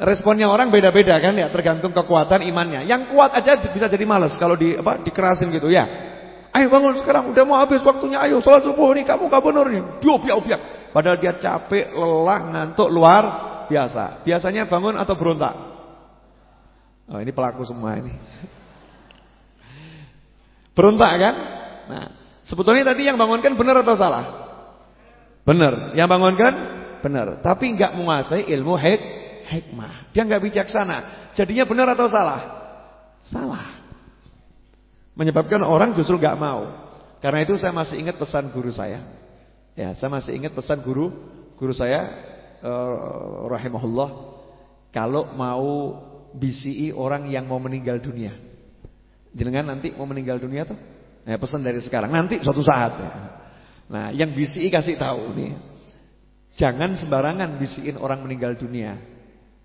Responnya orang beda-beda kan ya Tergantung kekuatan imannya Yang kuat aja bisa jadi males Kalau di, apa, dikerasin gitu ya Ayo bangun sekarang, udah mau habis waktunya. Ayo sholat subuh nih, kamu kabur nih. Diopiak-opiak. Padahal dia capek, lelah, ngantuk, luar biasa. Biasanya bangun atau berontak? Oh ini pelaku semua ini. Berontak kan? Nah, sebetulnya tadi yang bangunkan benar atau salah? Benar. Yang bangunkan benar. Tapi nggak menguasai ilmu hik hikmah. Dia nggak bijaksana. Jadinya benar atau salah? Salah. Menyebabkan orang justru gak mau. Karena itu saya masih ingat pesan guru saya. Ya, saya masih ingat pesan guru guru saya uh, rahimahullah kalau mau BCI orang yang mau meninggal dunia. Jangan nanti mau meninggal dunia tuh. Ya, pesan dari sekarang. Nanti suatu saat ya. Nah, yang BCI kasih tahu nih. Jangan sembarangan bisiin orang meninggal dunia.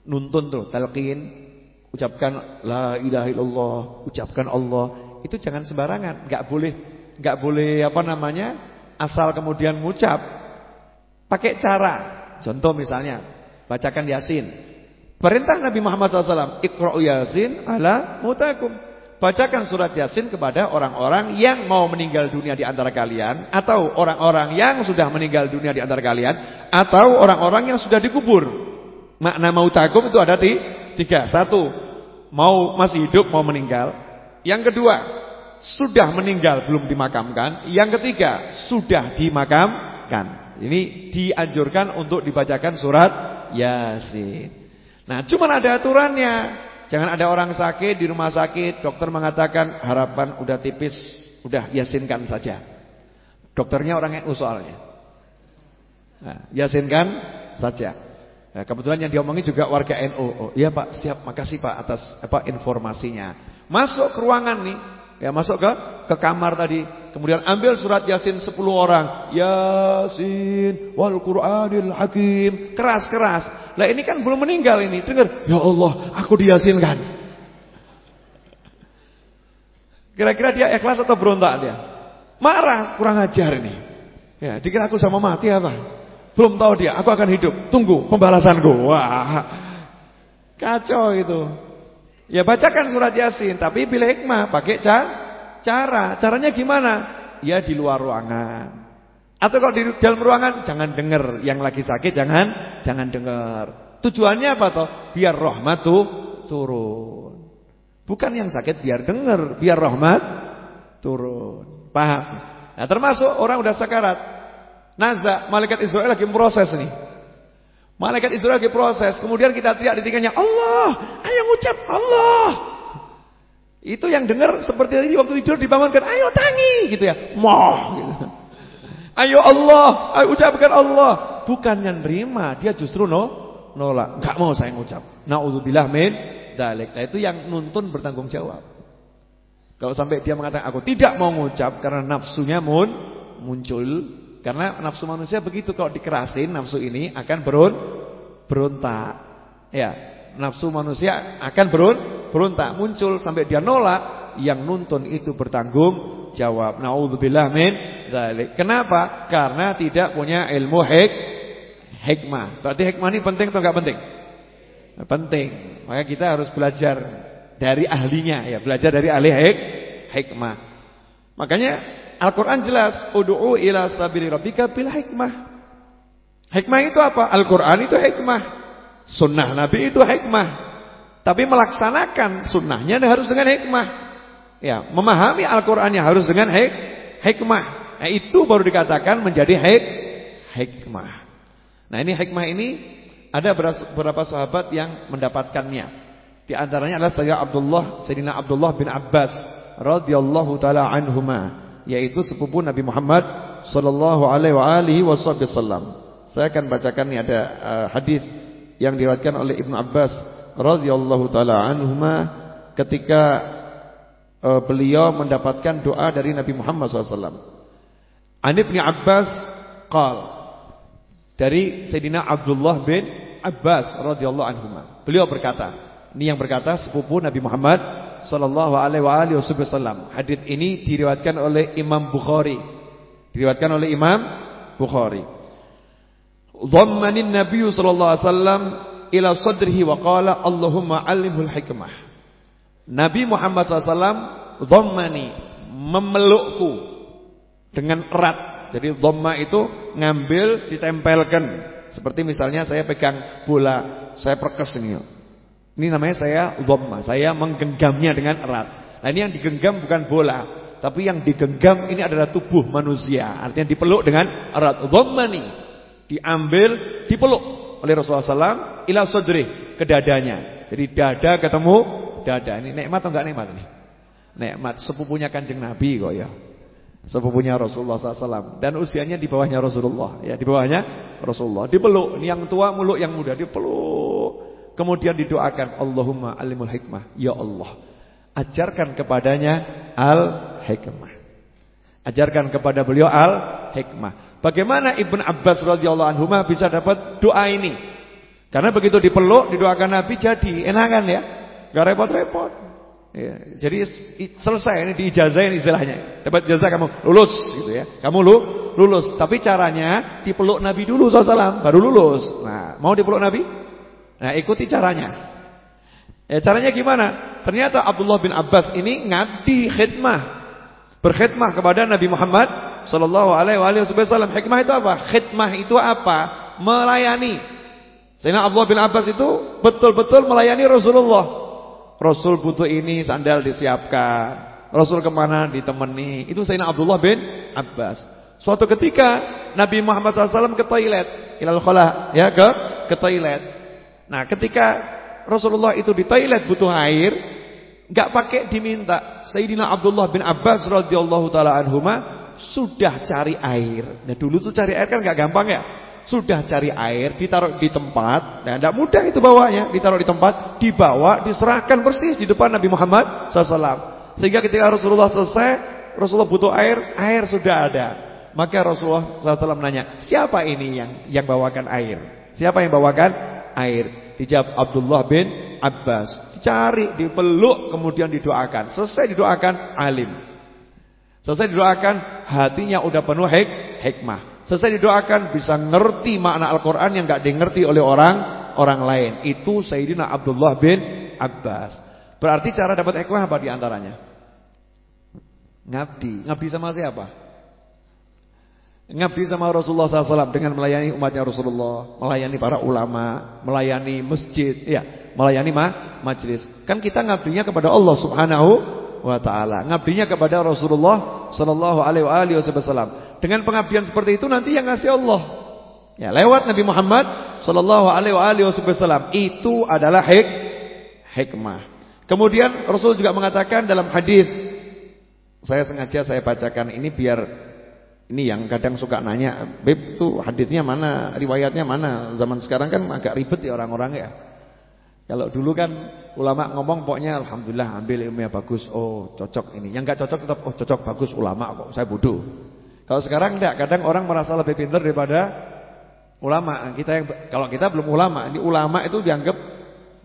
Nuntun tuh, talqin, ucapkan la ilaha illallah, ucapkan Allah itu jangan sembarangan, nggak boleh nggak boleh apa namanya? asal kemudian mengucap. Pakai cara. Contoh misalnya, bacakan Yasin. Perintah Nabi Muhammad SAW, Iqra'u Yasin ala mutakum. Bacakan surat Yasin kepada orang-orang yang mau meninggal dunia di antara kalian atau orang-orang yang sudah meninggal dunia di antara kalian atau orang-orang yang sudah dikubur. Makna mautakum itu ada tiga. Satu, mau masih hidup mau meninggal. Yang kedua, sudah meninggal belum dimakamkan. Yang ketiga, sudah dimakamkan. Ini dianjurkan untuk dibacakan surat Yasin. Nah, cuman ada aturannya. Jangan ada orang sakit di rumah sakit, dokter mengatakan harapan udah tipis, udah yasinkan saja. Dokternya orang yang soalnya. Nah, yasinkan saja. Nah, kebetulan yang diomongin juga warga NU. Oh, iya Pak, siap. Makasih Pak atas apa informasinya. Masuk ke ruangan nih, Ya masuk ke ke kamar tadi. Kemudian ambil surat Yasin 10 orang. Yasin wal Qur'anil Hakim. Keras-keras. Lah ini kan belum meninggal ini. Dengar, ya Allah, aku diyasinkan. Kira-kira dia ikhlas atau berontak dia? Marah, kurang ajar ini. Ya, dikira aku sama mati apa? Belum tahu dia, aku akan hidup. Tunggu pembalasanku. Wah. Kacau itu. Ya bacakan surat Yasin, tapi pilih hikmah, pakai cara. Caranya gimana? Ya di luar ruangan. Atau kalau di dalam ruangan jangan dengar, yang lagi sakit jangan jangan dengar. Tujuannya apa toh? Biar rahmat tuh turun. Bukan yang sakit biar dengar, biar rahmat turun. Paham? Nah, termasuk orang udah sakarat. Naza, malaikat Israel lagi proses nih. Malaikat Israel lagi proses. Kemudian kita teriak di tingkahnya Allah. Ayo ucap Allah. Itu yang dengar seperti tadi waktu tidur dibangunkan. Ayo tangi gitu ya. Moh gitu. Ayo Allah. Ayo ucapkan Allah. Bukannya nerima. Dia justru no, nolak. Enggak mau saya ngucap. Na'udzubillah min dalik. Nah itu yang nuntun bertanggung jawab. Kalau sampai dia mengatakan aku tidak mau ngucap karena nafsunya mun muncul karena nafsu manusia begitu kalau dikerasin nafsu ini akan berun berontak. Ya, nafsu manusia akan berun berontak, muncul sampai dia nolak, yang nuntun itu bertanggung jawab. Nauzubillah min dzalik. Kenapa? Karena tidak punya ilmu hik hikmah. Berarti hikmah ini penting atau enggak penting? Penting. Maka kita harus belajar dari ahlinya ya, belajar dari ahli hik hikmah. Makanya Al-Quran jelas Udu'u ila sabili rabbika bil hikmah Hikmah itu apa? Al-Quran itu hikmah Sunnah Nabi itu hikmah. Tapi melaksanakan sunnahnya harus dengan hikmah. Ya, memahami Al-Qurannya harus dengan hik hikmah. Nah, Itu baru dikatakan menjadi hik hikmah. Nah ini hikmah ini Ada beberapa sahabat yang mendapatkannya. Di antaranya adalah Sayyidina Abdullah Sayyidina Abdullah bin Abbas radhiyallahu taala anhuma yaitu sepupu Nabi Muhammad sallallahu alaihi wasallam. Saya akan bacakan ini ada uh, hadis yang diriwayatkan oleh Ibnu Abbas radhiyallahu taala anhuma ketika uh, beliau mendapatkan doa dari Nabi Muhammad SAW. An Ibnu Abbas qal dari Sayyidina Abdullah bin Abbas radhiyallahu anhuma. Beliau berkata, ini yang berkata sepupu Nabi Muhammad sallallahu alaihi wasallam. Hadis ini diriwayatkan oleh Imam Bukhari. Diriwayatkan oleh Imam Bukhari. Dhammanin Nabi sallallahu alaihi wasallam ila sadrihi wa qala Allahumma 'allimhul hikmah. Nabi Muhammad SAW dhammani memelukku dengan erat. Jadi dhamma itu ngambil ditempelkan. Seperti misalnya saya pegang bola, saya perkes ini. Ini namanya saya dhamma, saya menggenggamnya dengan erat. Nah ini yang digenggam bukan bola, tapi yang digenggam ini adalah tubuh manusia. Artinya dipeluk dengan erat. Dhammani diambil, dipeluk oleh Rasulullah SAW ila sadri ke dadanya. Jadi dada ketemu dada. Ini nikmat atau enggak nikmat ini? Nikmat. Sepupunya Kanjeng Nabi kok ya. Sepupunya Rasulullah SAW Dan usianya di bawahnya Rasulullah. Ya, Di bawahnya Rasulullah. Dipeluk, yang tua muluk yang muda. Dipeluk. Kemudian didoakan Allahumma alimul hikmah. Ya Allah. Ajarkan kepadanya al-hikmah. Ajarkan kepada beliau al-hikmah Bagaimana Ibn Abbas radhiyallahu anhu bisa dapat doa ini Karena begitu dipeluk Didoakan Nabi jadi Enakan ya Gak repot-repot ya, Jadi selesai ini diijazahin istilahnya Dapat ijazah kamu lulus gitu ya Kamu lu, lulus Tapi caranya dipeluk Nabi dulu SAW Baru lulus Nah mau dipeluk Nabi? Nah, ikuti caranya. Ya, caranya gimana? Ternyata Abdullah bin Abbas ini ngabdi khidmah. Berkhidmah kepada Nabi Muhammad sallallahu alaihi wasallam. Hikmah itu apa? Khidmah itu apa? Melayani. Sehingga Abdullah bin Abbas itu betul-betul melayani Rasulullah. Rasul butuh ini sandal disiapkan. Rasul ke mana ditemani. Itu Sayyidina Abdullah bin Abbas. Suatu ketika Nabi Muhammad SAW ke toilet, ilal khala, ya ke ke toilet. Nah, ketika Rasulullah itu di toilet butuh air, nggak pakai diminta. Sayyidina Abdullah bin Abbas radhiyallahu taala anhuma sudah cari air. Nah, dulu tuh cari air kan nggak gampang ya. Sudah cari air, ditaruh di tempat. Nah, tidak mudah itu bawanya. Ditaruh di tempat, dibawa, diserahkan persis di depan Nabi Muhammad SAW. Sehingga ketika Rasulullah selesai, Rasulullah butuh air, air sudah ada. Maka Rasulullah SAW nanya, siapa ini yang yang bawakan air? Siapa yang bawakan air? Dijawab Abdullah bin Abbas. Dicari, dipeluk, kemudian didoakan. Selesai didoakan, alim. Selesai didoakan, hatinya udah penuh hik, hikmah. Selesai didoakan bisa ngerti makna Al-Quran yang gak dimengerti oleh orang orang lain. Itu Sayyidina Abdullah bin Abbas. Berarti cara dapat hikmah apa di antaranya? Ngabdi. Ngabdi sama siapa? Ngabdi sama Rasulullah SAW dengan melayani umatnya Rasulullah, melayani para ulama, melayani masjid, ya, melayani ma majlis. Kan kita ngabdinya kepada Allah Subhanahu wa taala. Ngabdinya kepada Rasulullah sallallahu alaihi wasallam. Dengan pengabdian seperti itu nanti yang ngasih Allah. Ya, lewat Nabi Muhammad sallallahu alaihi wasallam. Itu adalah hik hikmah. Kemudian Rasul juga mengatakan dalam hadis saya sengaja saya bacakan ini biar ini yang kadang suka nanya, "Beb, tuh hadisnya mana? Riwayatnya mana?" Zaman sekarang kan agak ribet ya orang-orang ya. Kalau dulu kan ulama ngomong pokoknya alhamdulillah ambil ilmu yang bagus. Oh, cocok ini. Yang enggak cocok tetap oh cocok bagus ulama kok. Saya bodoh. Kalau sekarang enggak, kadang orang merasa lebih pintar daripada ulama. Kita yang kalau kita belum ulama, ini ulama itu dianggap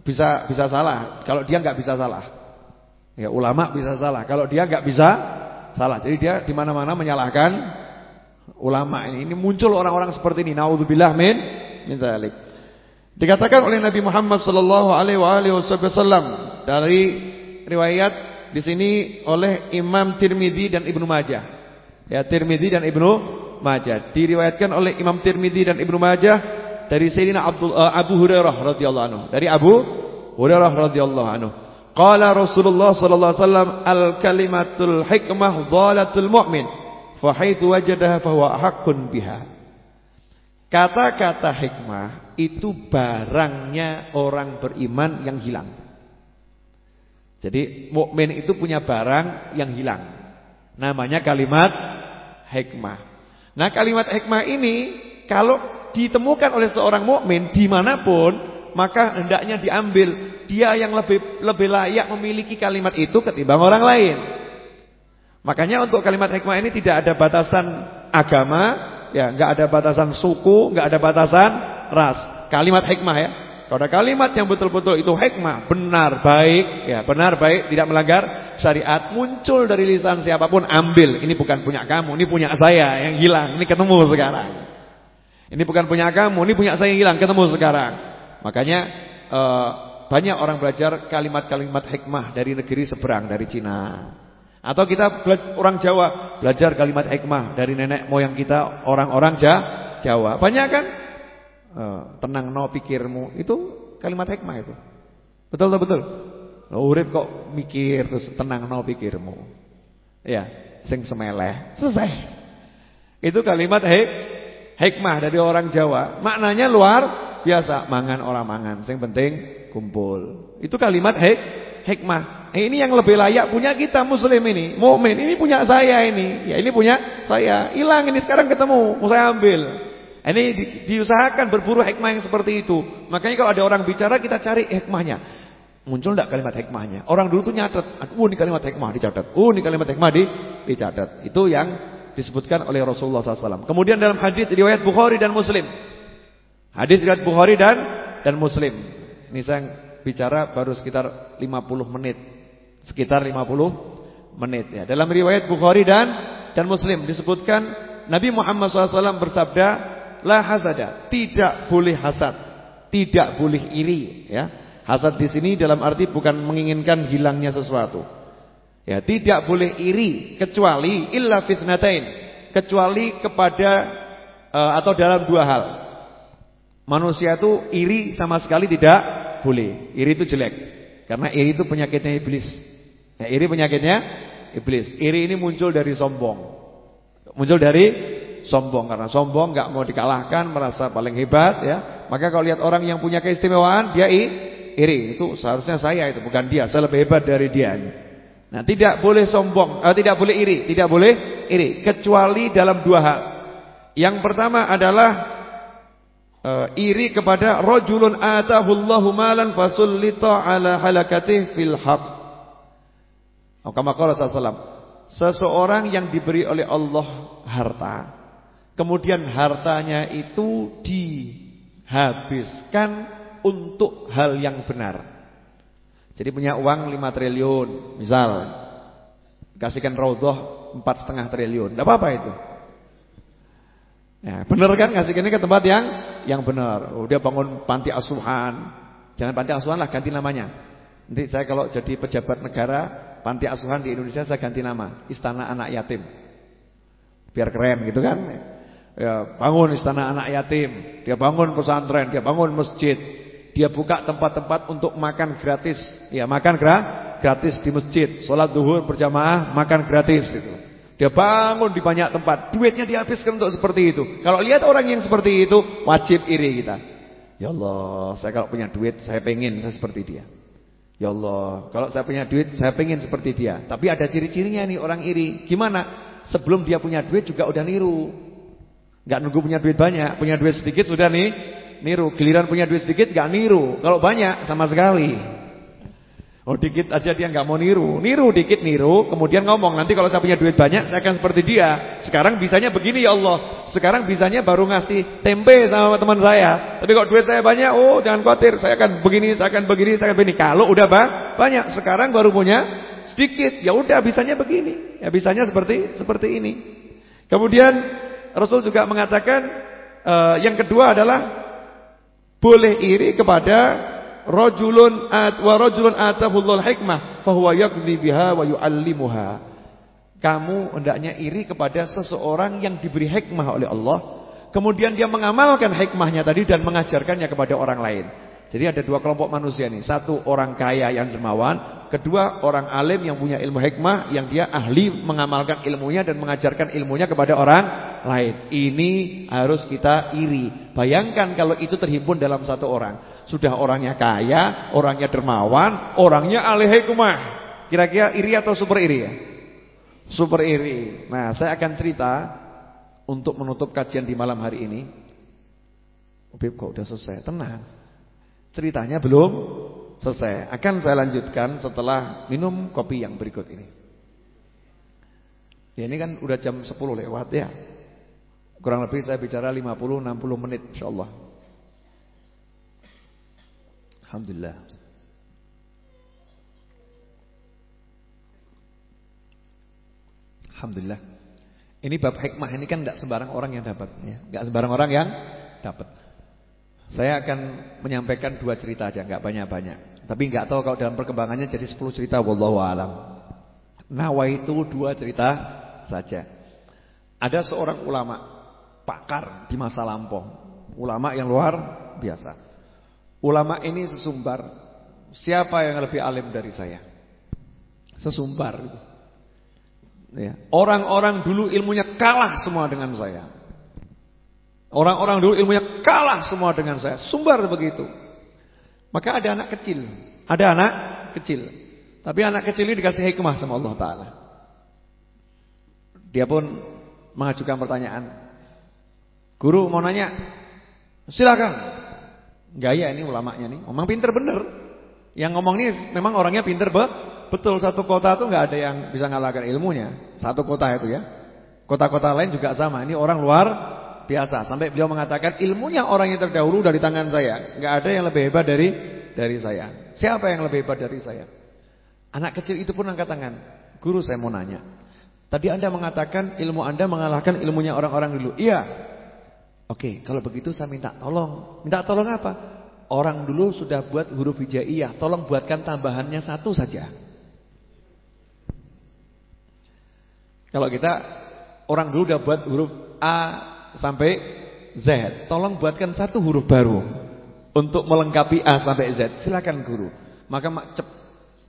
bisa bisa salah. Kalau dia enggak bisa salah. Ya, ulama bisa salah. Kalau dia enggak bisa salah. Jadi dia di mana-mana menyalahkan ulama ini. Ini muncul orang-orang seperti ini. Nauzubillah min min dzalik. Dikatakan oleh Nabi Muhammad sallallahu alaihi wasallam dari riwayat di sini oleh Imam Tirmizi dan Ibnu Majah. Ya Tirmidzi dan Ibnu Majah. Diriwayatkan oleh Imam Tirmidzi dan Ibnu Majah dari Sayyidina Abdul, uh, Abu Hurairah radhiyallahu anhu. Dari Abu Hurairah radhiyallahu anhu. Qala Rasulullah sallallahu alaihi wasallam al-kalimatul hikmah dhalatul mu'min. Fa haitsu wajadaha fa huwa haqqun biha. Kata-kata hikmah itu barangnya orang beriman yang hilang. Jadi mukmin itu punya barang yang hilang. Namanya kalimat hikmah. Nah kalimat hikmah ini kalau ditemukan oleh seorang mukmin di mana pun maka hendaknya diambil dia yang lebih lebih layak memiliki kalimat itu ketimbang orang lain. Makanya untuk kalimat hikmah ini tidak ada batasan agama, ya, nggak ada batasan suku, nggak ada batasan ras. Kalimat hikmah ya. Kalau ada kalimat yang betul-betul itu hikmah, benar, baik, ya, benar, baik, tidak melanggar syariat muncul dari lisan siapa pun ambil. Ini bukan punya kamu, ini punya saya yang hilang. Ini ketemu sekarang. Ini bukan punya kamu, ini punya saya yang hilang, ketemu sekarang. Makanya uh, banyak orang belajar kalimat-kalimat hikmah dari negeri seberang dari Cina. Atau kita orang Jawa belajar kalimat hikmah dari nenek moyang kita orang-orang Jawa. Banyak kan? Uh, tenang no pikirmu itu kalimat hikmah itu. Betul betul betul. Urip kok mikir terus tenang no pikirmu. Ya, sing semeleh, selesai. Itu kalimat hik hikmah dari orang Jawa. Maknanya luar biasa, mangan orang mangan, sing penting kumpul. Itu kalimat hik hikmah. Ini yang lebih layak punya kita muslim ini, mukmin. Ini punya saya ini. Ya, ini punya saya. Hilang ini sekarang ketemu, mau saya ambil. Ini di, diusahakan berburu hikmah yang seperti itu. Makanya kalau ada orang bicara kita cari hikmahnya. Muncul tidak kalimat hikmahnya? Orang dulu tuh nyatet. Oh ini kalimat hikmah dicatat. Oh ini kalimat hikmah di, dicatat. Itu yang disebutkan oleh Rasulullah SAW. Kemudian dalam hadis riwayat Bukhari dan Muslim. Hadis riwayat Bukhari dan dan Muslim. Ini saya bicara baru sekitar 50 menit. Sekitar 50 menit ya. Dalam riwayat Bukhari dan dan Muslim disebutkan Nabi Muhammad SAW bersabda, la hasada, tidak boleh hasad, tidak boleh iri ya. Hasad di sini dalam arti bukan menginginkan hilangnya sesuatu. Ya, tidak boleh iri kecuali illa fitnatain, kecuali kepada uh, atau dalam dua hal. Manusia itu iri sama sekali tidak boleh. Iri itu jelek. Karena iri itu penyakitnya iblis. Ya, iri penyakitnya iblis. Iri ini muncul dari sombong. Muncul dari sombong karena sombong nggak mau dikalahkan, merasa paling hebat ya. Maka kalau lihat orang yang punya keistimewaan, dia iri. Itu seharusnya saya itu bukan dia, saya lebih hebat dari dia. Nah, tidak boleh sombong, eh, tidak boleh iri, tidak boleh iri kecuali dalam dua hal. Yang pertama adalah uh, iri kepada rajulun atahullahu malan fasullita ala halakatihi fil haq. Oh, kama Seseorang yang diberi oleh Allah harta, kemudian hartanya itu dihabiskan untuk hal yang benar. Jadi punya uang 5 triliun, misal kasihkan raudhah 4,5 triliun. Enggak apa-apa itu. Ya, benar kan kasihkannya ke tempat yang yang benar. Oh, dia bangun panti asuhan. Jangan panti asuhan lah, ganti namanya. Nanti saya kalau jadi pejabat negara, panti asuhan di Indonesia saya ganti nama, Istana Anak Yatim. Biar keren gitu kan. Ya, bangun istana anak yatim, dia bangun pesantren, dia bangun masjid, dia buka tempat-tempat untuk makan gratis. Ya, makan gra gratis di masjid, sholat duhur berjamaah, makan gratis itu. Dia bangun di banyak tempat, duitnya dihabiskan untuk seperti itu. Kalau lihat orang yang seperti itu, wajib iri kita. Ya Allah, saya kalau punya duit, saya pengen saya seperti dia. Ya Allah, kalau saya punya duit saya pengen seperti dia. Tapi ada ciri-cirinya nih orang iri. Gimana? Sebelum dia punya duit juga udah niru. Gak nunggu punya duit banyak, punya duit sedikit sudah nih niru. Giliran punya duit sedikit gak niru. Kalau banyak sama sekali. Oh dikit aja dia nggak mau niru. Niru dikit niru Kemudian ngomong nanti kalau saya punya duit banyak Saya akan seperti dia. Sekarang bisanya begini ya Allah. Sekarang bisanya baru ngasih tempe sama teman saya. Tapi kalau duit saya banyak? Oh jangan khawatir Saya akan begini Saya akan begini Saya akan begini. Kalau udah bang, banyak Sekarang baru punya sedikit. Ya udah bisanya begini. Ya bisanya seperti seperti ini. Kemudian Rasul juga mengatakan uh, Yang kedua adalah Boleh iri kepada rajulun at wa rajulun atahullahul hikmah fahuwa yakdhi biha wa yuallimuha. Kamu hendaknya iri kepada seseorang yang diberi hikmah oleh Allah, kemudian dia mengamalkan hikmahnya tadi dan mengajarkannya kepada orang lain. Jadi ada dua kelompok manusia nih. Satu orang kaya yang dermawan, kedua orang alim yang punya ilmu hikmah yang dia ahli mengamalkan ilmunya dan mengajarkan ilmunya kepada orang lain. Ini harus kita iri. Bayangkan kalau itu terhimpun dalam satu orang. Sudah orangnya kaya, orangnya dermawan, orangnya ahli hikmah. Kira-kira iri atau super iri ya? Super iri. Nah, saya akan cerita untuk menutup kajian di malam hari ini. Bib kok udah selesai? Tenang. Ceritanya belum selesai. Akan saya lanjutkan setelah minum kopi yang berikut ini. Ya ini kan udah jam 10 lewat ya. Kurang lebih saya bicara 50-60 menit insyaallah. Alhamdulillah. Alhamdulillah. Ini bab hikmah ini kan tidak sembarang orang yang dapat ya. Enggak sembarang orang yang dapat. Saya akan menyampaikan dua cerita aja, nggak banyak-banyak. Tapi nggak tahu kalau dalam perkembangannya jadi sepuluh cerita wallahu alam. Nawa itu dua cerita saja. Ada seorang ulama pakar di masa lampau, ulama yang luar biasa. Ulama ini sesumbar. Siapa yang lebih alim dari saya? Sesumbar. Ya. Orang-orang dulu ilmunya kalah semua dengan saya. Orang-orang dulu ilmunya kalah semua dengan saya. Sumbar begitu. Maka ada anak kecil. Ada anak kecil. Tapi anak kecil ini dikasih hikmah sama Allah Ta'ala. Dia pun mengajukan pertanyaan. Guru mau nanya. Silakan. Gaya ini ulamanya nih. Memang pinter bener. Yang ngomong ini memang orangnya pinter be betul. Satu kota itu nggak ada yang bisa ngalahkan ilmunya. Satu kota itu ya. Kota-kota lain juga sama. Ini orang luar biasa. Sampai beliau mengatakan ilmunya orang yang terdahulu dari tangan saya. Enggak ada yang lebih hebat dari dari saya. Siapa yang lebih hebat dari saya? Anak kecil itu pun angkat tangan. Guru saya mau nanya. Tadi Anda mengatakan ilmu Anda mengalahkan ilmunya orang-orang dulu. Iya. Oke, kalau begitu saya minta tolong. Minta tolong apa? Orang dulu sudah buat huruf hijaiyah. Tolong buatkan tambahannya satu saja. Kalau kita orang dulu udah buat huruf A sampai Z. Tolong buatkan satu huruf baru untuk melengkapi A sampai Z. Silakan guru. Maka cep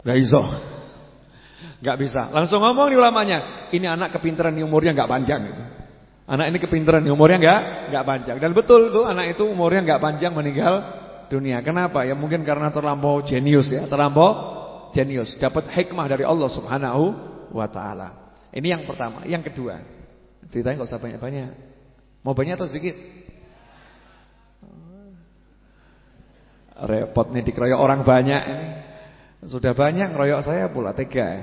gak iso. Enggak bisa. Langsung ngomong di ulamanya, ini anak kepintaran di umurnya enggak panjang gitu. Anak ini kepintaran di umurnya enggak enggak panjang. Dan betul itu anak itu umurnya enggak panjang meninggal dunia. Kenapa? Ya mungkin karena terlampau jenius ya, terlampau jenius, dapat hikmah dari Allah Subhanahu wa taala. Ini yang pertama. Yang kedua, ceritanya enggak usah banyak-banyak. Mau banyak atau sedikit? Repot nih dikeroyok orang banyak ini. Sudah banyak ngeroyok saya pula tega ya.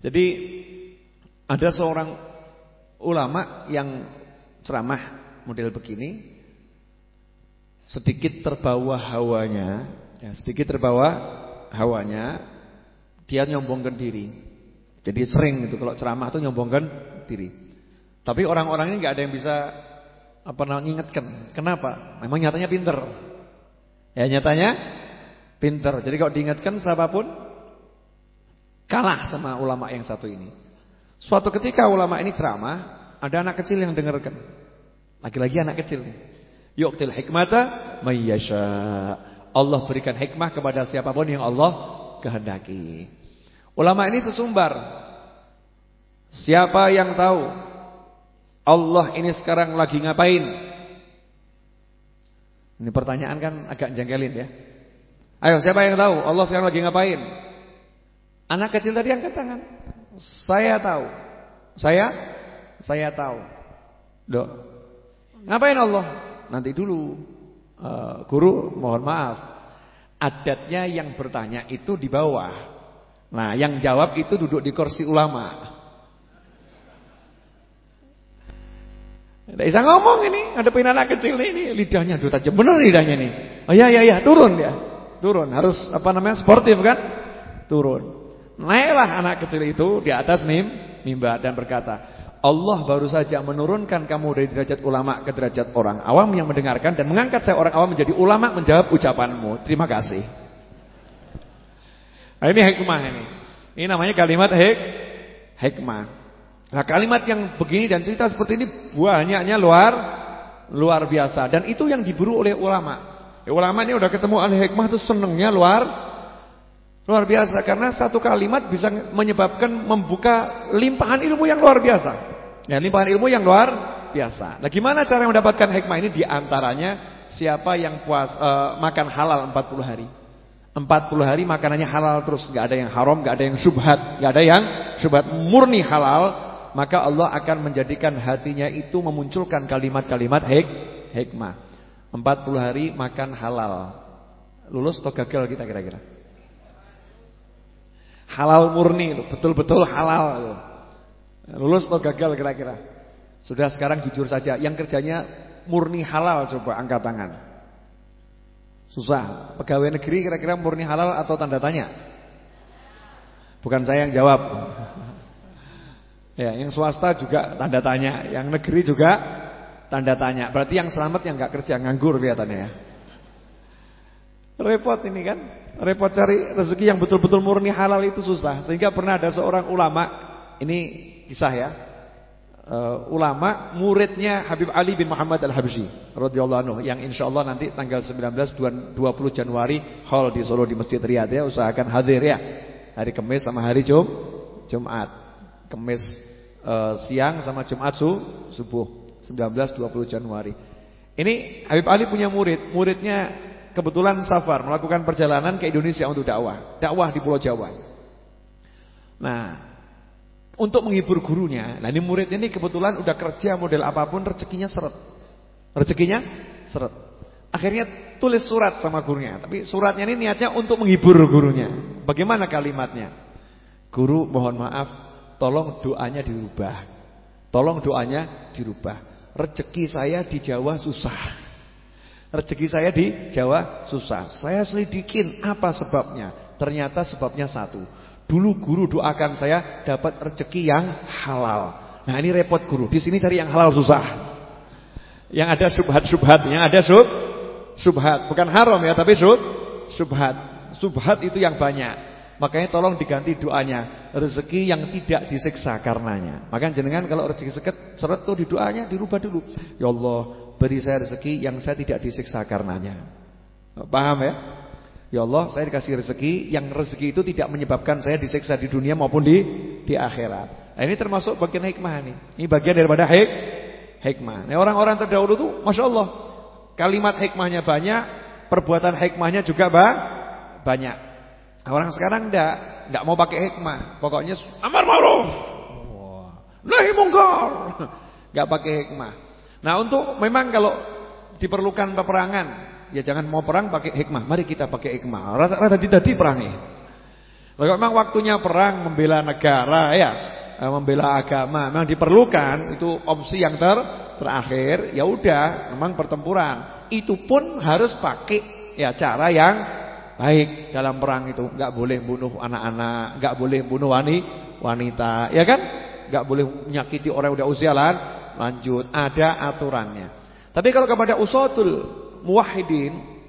Jadi ada seorang ulama yang ceramah model begini sedikit terbawa hawanya, ya, sedikit terbawa hawanya, dia nyombongkan diri. Jadi sering itu kalau ceramah itu nyombongkan diri. Tapi orang-orang ini nggak ada yang bisa apa namanya ingatkan. Kenapa? Memang nyatanya pinter. Ya nyatanya pinter. Jadi kalau diingatkan siapa pun kalah sama ulama yang satu ini. Suatu ketika ulama ini ceramah, ada anak kecil yang dengarkan. Lagi-lagi anak kecil nih. Yu'til hikmata mayyasha. Allah berikan hikmah kepada siapa pun yang Allah kehendaki. Ulama ini sesumbar. Siapa yang tahu Allah ini sekarang lagi ngapain? Ini pertanyaan kan agak jengkelin ya. Ayo siapa yang tahu Allah sekarang lagi ngapain? Anak kecil tadi angkat tangan. Saya tahu. Saya saya tahu. Dok. Ngapain Allah? Nanti dulu. Uh, guru mohon maaf. Adatnya yang bertanya itu di bawah. Nah, yang jawab itu duduk di kursi ulama. Tidak bisa ngomong ini, ada anak kecil ini, lidahnya duta tajam benar lidahnya nih. Oh iya iya iya, turun ya. Turun, harus apa namanya? sportif kan? Turun. Naiklah anak kecil itu di atas mim, mimbar dan berkata, Allah baru saja menurunkan kamu dari derajat ulama ke derajat orang awam yang mendengarkan dan mengangkat saya orang awam menjadi ulama menjawab ucapanmu. Terima kasih. Nah, ini hikmah ini. Ini namanya kalimat hik hikmah. Nah, kalimat yang begini dan cerita seperti ini banyaknya luar luar biasa dan itu yang diburu oleh ulama. Ya, ulama ini udah ketemu al hikmah tuh senengnya luar Luar biasa karena satu kalimat bisa menyebabkan membuka limpahan ilmu yang luar biasa. Ya, limpahan ilmu yang luar biasa. Nah, gimana cara mendapatkan hikmah ini di antaranya siapa yang puas uh, makan halal 40 hari. 40 hari makanannya halal terus, enggak ada yang haram, enggak ada yang subhat, enggak ada yang subhat murni halal, maka Allah akan menjadikan hatinya itu memunculkan kalimat-kalimat hik hikmah. 40 hari makan halal. Lulus atau gagal kita kira-kira? Halal murni betul-betul halal. Lulus atau gagal kira-kira? Sudah sekarang jujur saja, yang kerjanya murni halal coba angkat tangan. Susah. Pegawai negeri kira-kira murni halal atau tanda tanya? Bukan saya yang jawab. Ya, yang swasta juga tanda tanya, yang negeri juga tanda tanya. Berarti yang selamat yang nggak kerja nganggur kelihatannya ya. Repot ini kan. Repot cari rezeki yang betul-betul murni halal itu susah. Sehingga pernah ada seorang ulama, ini kisah ya. Uh, ulama muridnya Habib Ali bin Muhammad Al-Habsyi radhiyallahu anhu yang insyaallah nanti tanggal 19 20 Januari hall di Solo di Masjid Riyadh ya usahakan hadir ya. Hari Kamis sama hari Jum Jumat. Kamis uh, siang sama Jumat su subuh 19 20 Januari. Ini Habib Ali punya murid, muridnya kebetulan safar melakukan perjalanan ke Indonesia untuk dakwah, dakwah di Pulau Jawa. Nah, untuk menghibur gurunya, nah ini murid ini kebetulan udah kerja model apa pun rezekinya seret. Rezekinya seret. Akhirnya tulis surat sama gurunya, tapi suratnya ini niatnya untuk menghibur gurunya. Bagaimana kalimatnya? Guru mohon maaf, tolong doanya dirubah. Tolong doanya dirubah. Rezeki saya di Jawa susah. Rezeki saya di Jawa susah. Saya selidikin apa sebabnya. Ternyata sebabnya satu. Dulu guru doakan saya dapat rezeki yang halal. Nah ini repot guru. Di sini cari yang halal susah. Yang ada subhat-subhat, yang ada sub subhat, bukan haram ya, tapi sub subhat. Subhat itu yang banyak. Makanya tolong diganti doanya rezeki yang tidak disiksa karenanya. Maka jenengan kalau rezeki seket seret tuh di doanya dirubah dulu. Ya Allah, beri saya rezeki yang saya tidak disiksa karenanya. Paham ya? Ya Allah, saya dikasih rezeki yang rezeki itu tidak menyebabkan saya disiksa di dunia maupun di di akhirat. Nah, ini termasuk bagian hikmah ini. Ini bagian daripada hik hikmah. Nah, orang-orang terdahulu tuh Masya Allah kalimat hikmahnya banyak, perbuatan hikmahnya juga ba banyak. Orang sekarang enggak, enggak mau pakai hikmah. Pokoknya amar ma'ruf. Nahi mungkar. Enggak pakai hikmah. Nah, untuk memang kalau diperlukan peperangan Ya jangan mau perang pakai hikmah. Mari kita pakai hikmah. Rada dadi perangi. Kalau memang waktunya perang membela negara ya, eh, membela agama, memang diperlukan itu opsi yang ter terakhir. Ya udah, memang pertempuran. Itu pun harus pakai ya cara yang baik dalam perang itu. Enggak boleh bunuh anak-anak, enggak boleh bunuh wanita, ya kan? Enggak boleh menyakiti orang yang udah usia lanjut. Ada aturannya. Tapi kalau kepada usatul muwahhidin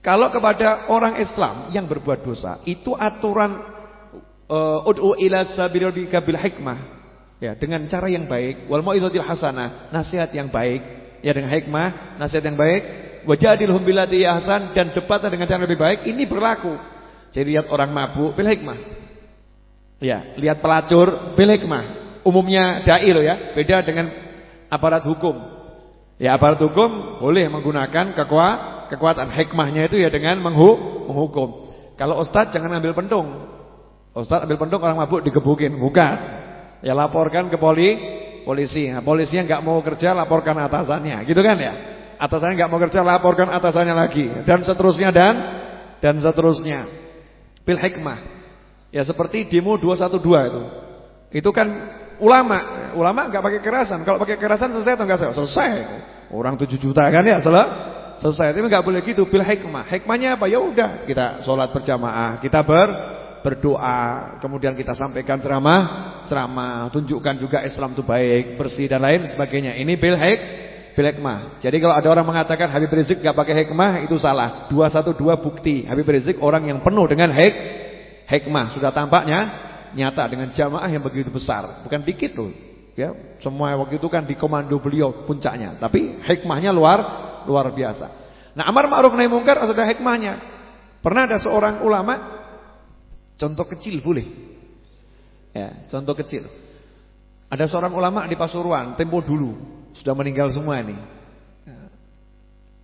kalau kepada orang Islam yang berbuat dosa itu aturan uh, ud'u ila bil hikmah ya dengan cara yang baik wal mau'izatil hasanah nasihat yang baik ya dengan hikmah nasihat yang baik wajadilhum billati ahsan dan debat dengan cara lebih baik ini berlaku jadi lihat orang mabuk bil hikmah ya lihat pelacur bil hikmah umumnya dai loh ya beda dengan aparat hukum Ya aparat hukum boleh menggunakan kekuatan, hikmahnya itu ya dengan menghu, menghukum. Kalau ustaz jangan ambil pentung. Ustaz ambil pentung orang mabuk digebukin, bukan. Ya laporkan ke poli, polisi. Nah, polisinya nggak mau kerja laporkan atasannya, gitu kan ya? Atasannya nggak mau kerja laporkan atasannya lagi dan seterusnya dan dan seterusnya. Bil hikmah. Ya seperti demo 212 itu. Itu kan ulama, ulama nggak pakai kekerasan. Kalau pakai kekerasan selesai atau enggak selesai? Selesai. Orang 7 juta kan ya, selesai. Selesai. Tapi nggak boleh gitu, bil hikmah. Hikmahnya apa? Ya udah, kita sholat berjamaah, kita ber berdoa, kemudian kita sampaikan ceramah, ceramah, tunjukkan juga Islam itu baik, bersih dan lain sebagainya. Ini bil hik bil hikmah. Jadi kalau ada orang mengatakan Habib Rizik nggak pakai hikmah itu salah. 212 bukti. Habib Rizik orang yang penuh dengan hik hikmah. Sudah tampaknya nyata dengan jamaah yang begitu besar, bukan dikit loh. Ya, semua waktu itu kan di komando beliau puncaknya, tapi hikmahnya luar luar biasa. Nah, amar ma'ruf nahi mungkar ada hikmahnya. Pernah ada seorang ulama contoh kecil boleh. Ya, contoh kecil. Ada seorang ulama di Pasuruan tempo dulu, sudah meninggal semua ini.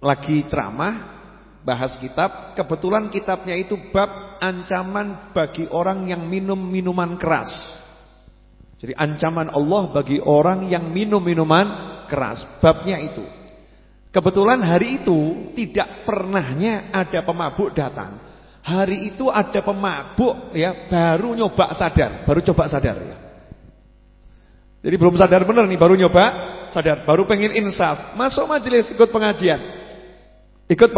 Lagi ceramah bahas kitab, kebetulan kitabnya itu bab ancaman bagi orang yang minum minuman keras. Jadi ancaman Allah bagi orang yang minum minuman keras, babnya itu. Kebetulan hari itu tidak pernahnya ada pemabuk datang. Hari itu ada pemabuk ya baru nyoba sadar, baru coba sadar ya. Jadi belum sadar benar nih, baru nyoba sadar, baru pengen insaf, masuk majelis ikut pengajian. Ikut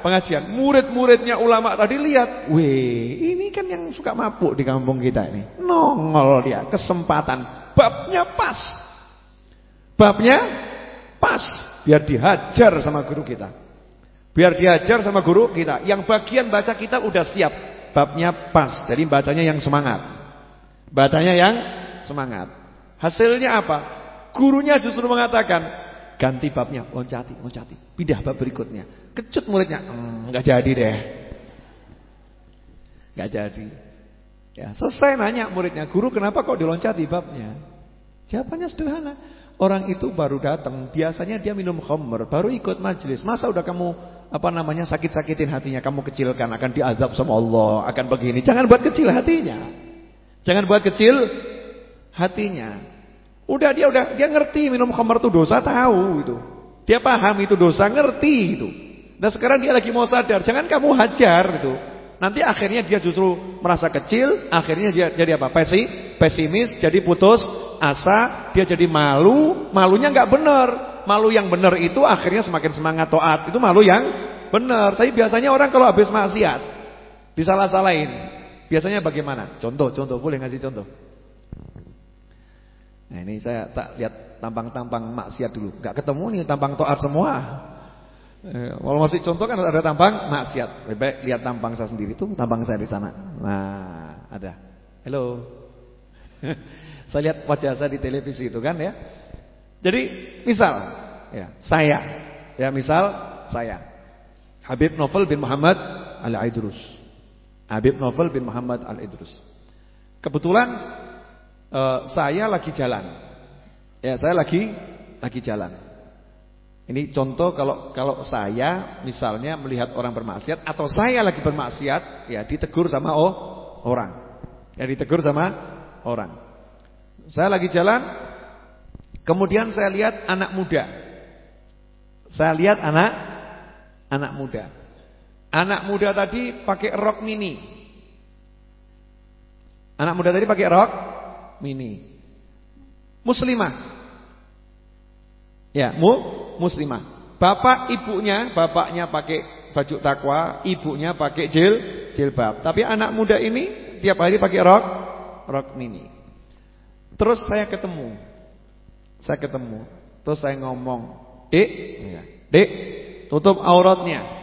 pengajian. Murid-muridnya ulama tadi lihat, weh, ini kan yang suka mabuk di kampung kita ini. Nongol dia, kesempatan. Babnya pas. Babnya pas. Biar dihajar sama guru kita. Biar dihajar sama guru kita. Yang bagian baca kita udah siap. Babnya pas. Jadi bacanya yang semangat. Bacanya yang semangat. Hasilnya apa? Gurunya justru mengatakan, Ganti babnya, loncati, loncati. Pindah bab berikutnya. Kecut muridnya, enggak hmm, jadi deh. Enggak jadi. Ya, selesai nanya muridnya, "Guru, kenapa kok diloncati babnya?" Jawabannya sederhana. Orang itu baru datang, biasanya dia minum khamr, baru ikut majelis. Masa udah kamu apa namanya sakit-sakitin hatinya, kamu kecilkan, akan diazab sama Allah, akan begini. Jangan buat kecil hatinya. Jangan buat kecil hatinya. Udah dia udah dia ngerti minum khamar itu dosa tahu itu. Dia paham itu dosa, ngerti itu. Dan sekarang dia lagi mau sadar, jangan kamu hajar itu. Nanti akhirnya dia justru merasa kecil, akhirnya dia jadi apa? Pesi, pesimis, jadi putus asa, dia jadi malu, malunya nggak benar. Malu yang benar itu akhirnya semakin semangat taat. Itu malu yang benar. Tapi biasanya orang kalau habis maksiat disalah-salahin. Biasanya bagaimana? Contoh, contoh, boleh ngasih contoh? Nah ini saya tak lihat tampang-tampang maksiat dulu. Gak ketemu nih tampang toat semua. Eh, kalau masih contoh kan ada tampang maksiat. Lebih baik lihat tampang saya sendiri tuh tampang saya di sana. Nah ada. Halo. saya lihat wajah saya di televisi itu kan ya. Jadi misal ya saya ya misal saya Habib Novel bin Muhammad Al-Idrus. Habib Novel bin Muhammad Al-Idrus. Kebetulan uh, saya lagi jalan. Ya, saya lagi lagi jalan. Ini contoh kalau kalau saya misalnya melihat orang bermaksiat atau saya lagi bermaksiat, ya ditegur sama oh, orang. Ya ditegur sama orang. Saya lagi jalan, kemudian saya lihat anak muda. Saya lihat anak anak muda. Anak muda tadi pakai rok mini. Anak muda tadi pakai rok mini. Muslimah. Ya, mu muslimah. Bapak ibunya, bapaknya pakai baju takwa, ibunya pakai jil jilbab. Tapi anak muda ini tiap hari pakai rok rok mini. Terus saya ketemu. Saya ketemu. Terus saya ngomong, "Dek, ya. Dek, tutup auratnya."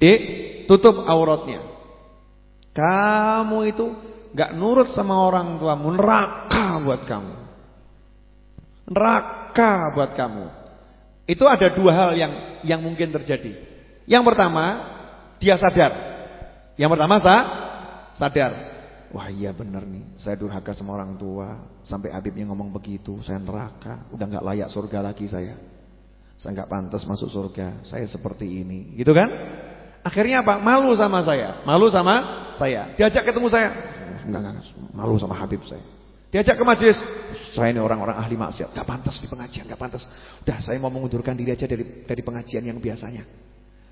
Dik, tutup auratnya. Kamu itu gak nurut sama orang tuamu, neraka buat kamu. Neraka buat kamu. Itu ada dua hal yang yang mungkin terjadi. Yang pertama, dia sadar. Yang pertama sah, sadar. Wah iya benar nih, saya durhaka sama orang tua. Sampai Habibnya ngomong begitu, saya neraka. Udah gak layak surga lagi saya. Saya gak pantas masuk surga. Saya seperti ini, gitu kan? Akhirnya apa? Malu sama saya. Malu sama saya. Diajak ketemu saya. Enggak, enggak, malu sama Habib saya. Diajak ke majelis. Saya ini orang-orang ahli maksiat. Enggak pantas di pengajian, enggak pantas. Udah, saya mau mengundurkan diri aja dari dari pengajian yang biasanya.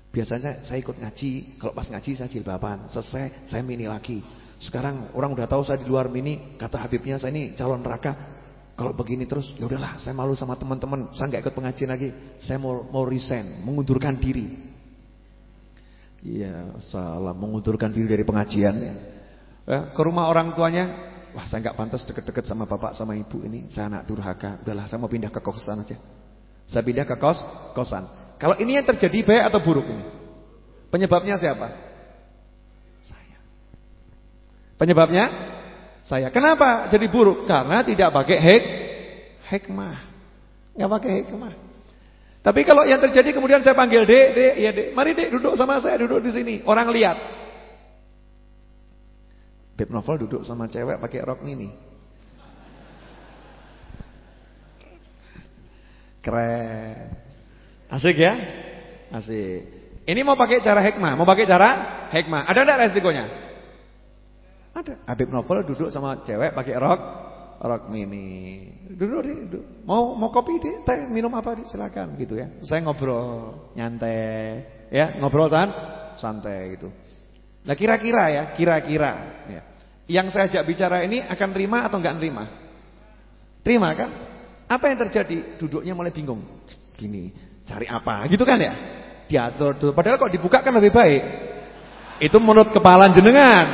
Biasanya saya ikut ngaji, kalau pas ngaji saya jilbaban. Selesai, saya mini lagi. Sekarang orang udah tahu saya di luar mini, kata Habibnya saya ini calon neraka. Kalau begini terus, ya udahlah, saya malu sama teman-teman. Saya enggak ikut pengajian lagi. Saya mau mau resign, mengundurkan diri. Iya, salah mengundurkan diri dari pengajian ya. Ke rumah orang tuanya, wah saya nggak pantas deket-deket sama bapak sama ibu ini, saya anak durhaka. Udahlah, saya mau pindah ke kosan aja. Saya pindah ke kos kosan. Kalau ini yang terjadi baik atau buruk ini? Penyebabnya siapa? Saya. Penyebabnya saya. Kenapa jadi buruk? Karena tidak pakai hek hikmah. Enggak pakai hikmah. Tapi kalau yang terjadi kemudian saya panggil Dek, Dek, ya Dek, mari Dek duduk sama saya, duduk di sini. Orang lihat. Beb Novel duduk sama cewek pakai rok mini. Keren. Asik ya? Asik. Ini mau pakai cara hikmah, mau pakai cara hikmah. Ada enggak resikonya? Ada. Habib Novel duduk sama cewek pakai rok rok mini. Duduk di, duduk. Mau mau kopi di, teh, minum apa di, silakan gitu ya. Saya ngobrol, nyantai, ya, ngobrol san, santai gitu. Nah, kira-kira ya, kira-kira ya. Yang saya ajak bicara ini akan terima atau enggak terima? Terima kan? Apa yang terjadi? Duduknya mulai bingung. Gini, cari apa? Gitu kan ya? Diatur tuh. Padahal kok dibuka kan lebih baik. Itu menurut kepala jenengan.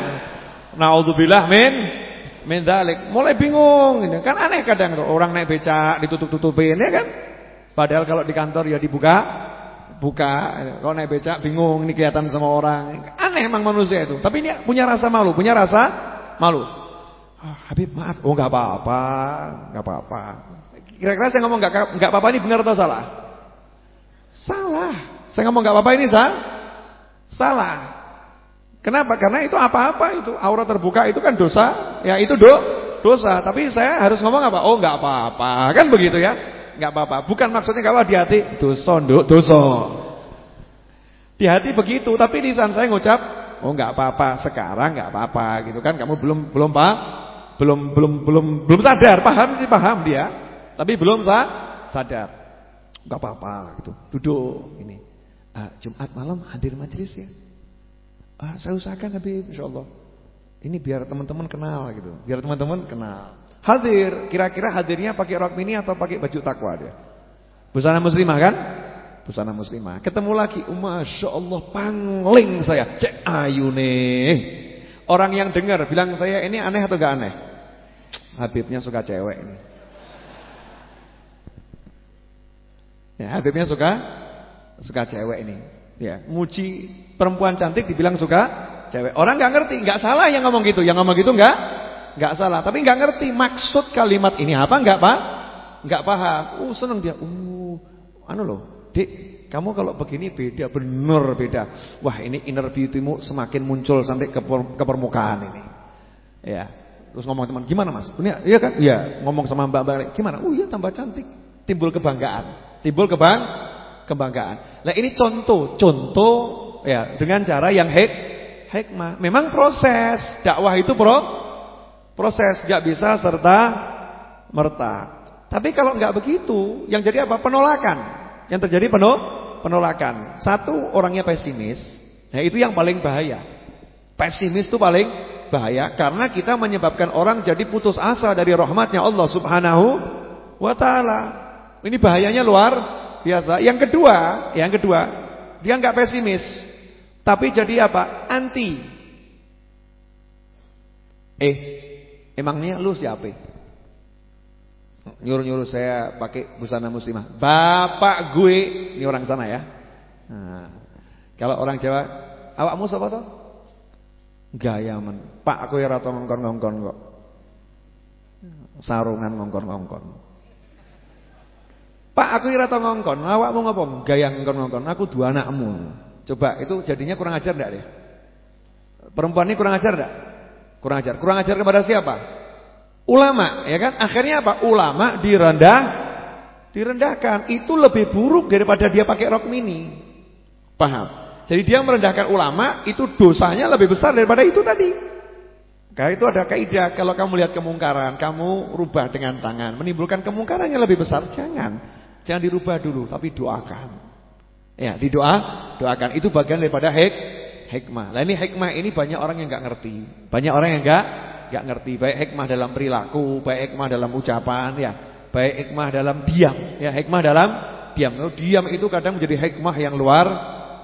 Nauzubillah min mendalik mulai bingung ini. Kan aneh kadang orang naik becak ditutup-tutupin ya kan? Padahal kalau di kantor ya dibuka buka. Kalau naik becak bingung ini kelihatan sama orang. Aneh emang manusia itu. Tapi ini punya rasa malu punya rasa malu. Oh, Habib maaf. Oh nggak apa-apa nggak apa-apa. Kira-kira saya ngomong nggak nggak apa-apa ini benar atau salah? Salah. Saya ngomong nggak apa-apa ini salah salah Kenapa? Karena itu apa-apa itu aurat terbuka itu kan dosa. Ya itu do dosa. Tapi saya harus ngomong apa? Oh nggak apa-apa. Kan begitu ya? Nggak apa-apa. Bukan maksudnya kalau di hati dosa, dosa. Di hati begitu, tapi lisan saya ngucap, oh nggak apa-apa. Sekarang nggak apa-apa gitu kan. Kamu belum belum pak, belum belum belum belum sadar. Paham sih paham dia, tapi belum sa sadar. Nggak apa-apa gitu. Duduk ini. Uh, Jumat malam hadir majelis ya. Ah, saya usahakan Habib insyaallah. Ini biar teman-teman kenal gitu. Biar teman-teman kenal. Hadir, kira-kira hadirnya pakai rok mini atau pakai baju takwa dia? Busana muslimah kan? Busana muslimah. Ketemu lagi, oh, Masya Allah pangling saya. Cek ayu nih. Orang yang dengar bilang saya ini aneh atau gak aneh? Habibnya suka cewek ini. Ya, Habibnya suka suka cewek ini. Ya, muji perempuan cantik dibilang suka cewek. Orang nggak ngerti, nggak salah yang ngomong gitu. Yang ngomong gitu nggak nggak salah, tapi nggak ngerti maksud kalimat ini apa nggak Pak? Nggak paham. Uh, seneng dia. Uh, anu loh. Dik, Kamu kalau begini beda, benar beda. Wah, ini inner beautymu semakin muncul sampai ke, ke permukaan ini. Ya. Terus ngomong teman, "Gimana, Mas?" Ini iya kan? Iya, ngomong sama Mbak-mbak, "Gimana?" "Oh iya, tambah cantik." Timbul kebanggaan. Timbul kebang kebanggaan. Nah, ini contoh, contoh ya dengan cara yang hek hikmah. Memang proses, dakwah itu pro proses, enggak bisa serta merta. Tapi kalau enggak begitu, yang jadi apa? Penolakan. Yang terjadi penuh penolakan. Satu orangnya pesimis, nah itu yang paling bahaya. Pesimis itu paling bahaya karena kita menyebabkan orang jadi putus asa dari rahmatnya Allah Subhanahu wa taala. Ini bahayanya luar biasa. Yang kedua, yang kedua, dia enggak pesimis. Tapi jadi apa? Anti. Eh, emangnya lu siapa? Nyuruh-nyuruh saya pakai busana muslimah. Bapak gue, ini orang sana ya. Nah, kalau orang Jawa, awakmu sapa to? Gaya men. Pak aku ya rata ngongkon-ngongkon kok. Sarungan ngongkon-ngongkon. Pak aku ya rata ngongkon, awakmu ngopo? Gaya ngongkon-ngongkon. Aku dua anakmu. Coba itu jadinya kurang ajar enggak deh? Perempuan ini kurang ajar enggak? Kurang ajar. Kurang ajar kepada siapa? Ulama, ya kan? Akhirnya apa? Ulama direndah, direndahkan. Itu lebih buruk daripada dia pakai rok mini. Paham? Jadi dia merendahkan ulama itu dosanya lebih besar daripada itu tadi. Karena itu ada kaidah kalau kamu lihat kemungkaran, kamu rubah dengan tangan, menimbulkan kemungkaran yang lebih besar. Jangan. Jangan dirubah dulu, tapi doakan. Ya, didoa, doakan. Itu bagian daripada hik hikmah. Nah, ini hikmah ini banyak orang yang enggak ngerti. Banyak orang yang enggak enggak ngerti baik hikmah dalam perilaku, baik hikmah dalam ucapan ya, baik hikmah dalam diam ya, hikmah dalam diam. Oh, diam itu kadang menjadi hikmah yang luar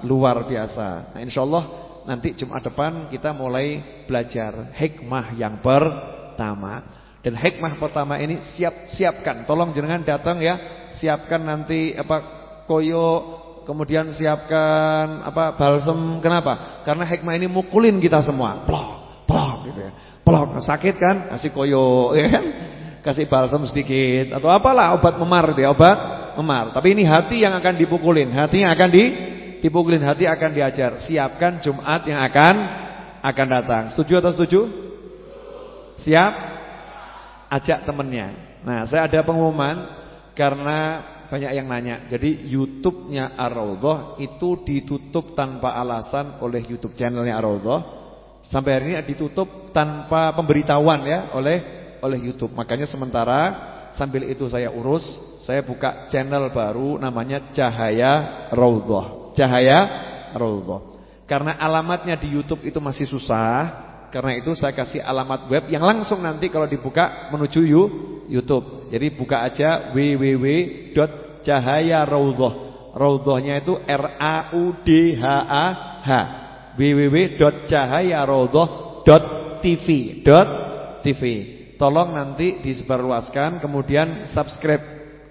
luar biasa. Nah, insyaallah nanti Jumat depan kita mulai belajar hikmah yang pertama. Dan hikmah pertama ini siap-siapkan. Tolong jangan datang ya. Siapkan nanti apa koyo kemudian siapkan apa balsem. Kenapa? Karena hikmah ini mukulin kita semua. Plok, plok gitu ya. Plok, sakit kan? Kasih koyo, ya kan? Kasih balsam sedikit atau apalah obat memar itu ya, obat memar. Tapi ini hati yang akan dipukulin, hati yang akan di dipukulin, hati akan diajar. Siapkan Jumat yang akan akan datang. Setuju atau setuju? Siap? Ajak temennya. Nah, saya ada pengumuman karena banyak yang nanya. Jadi YouTube-nya Ar-Raudhah itu ditutup tanpa alasan oleh YouTube channelnya Ar-Raudhah Sampai hari ini ditutup tanpa pemberitahuan ya oleh oleh YouTube. Makanya sementara sambil itu saya urus, saya buka channel baru namanya Cahaya Raudhah. Cahaya Raudhah. Karena alamatnya di YouTube itu masih susah, karena itu saya kasih alamat web yang langsung nanti kalau dibuka menuju YouTube. Jadi buka aja www.cahayaraudhah. Raudhahnya itu R A U D H A H www.cahayarodhoh.tv .tv. Tolong nanti disebarluaskan kemudian subscribe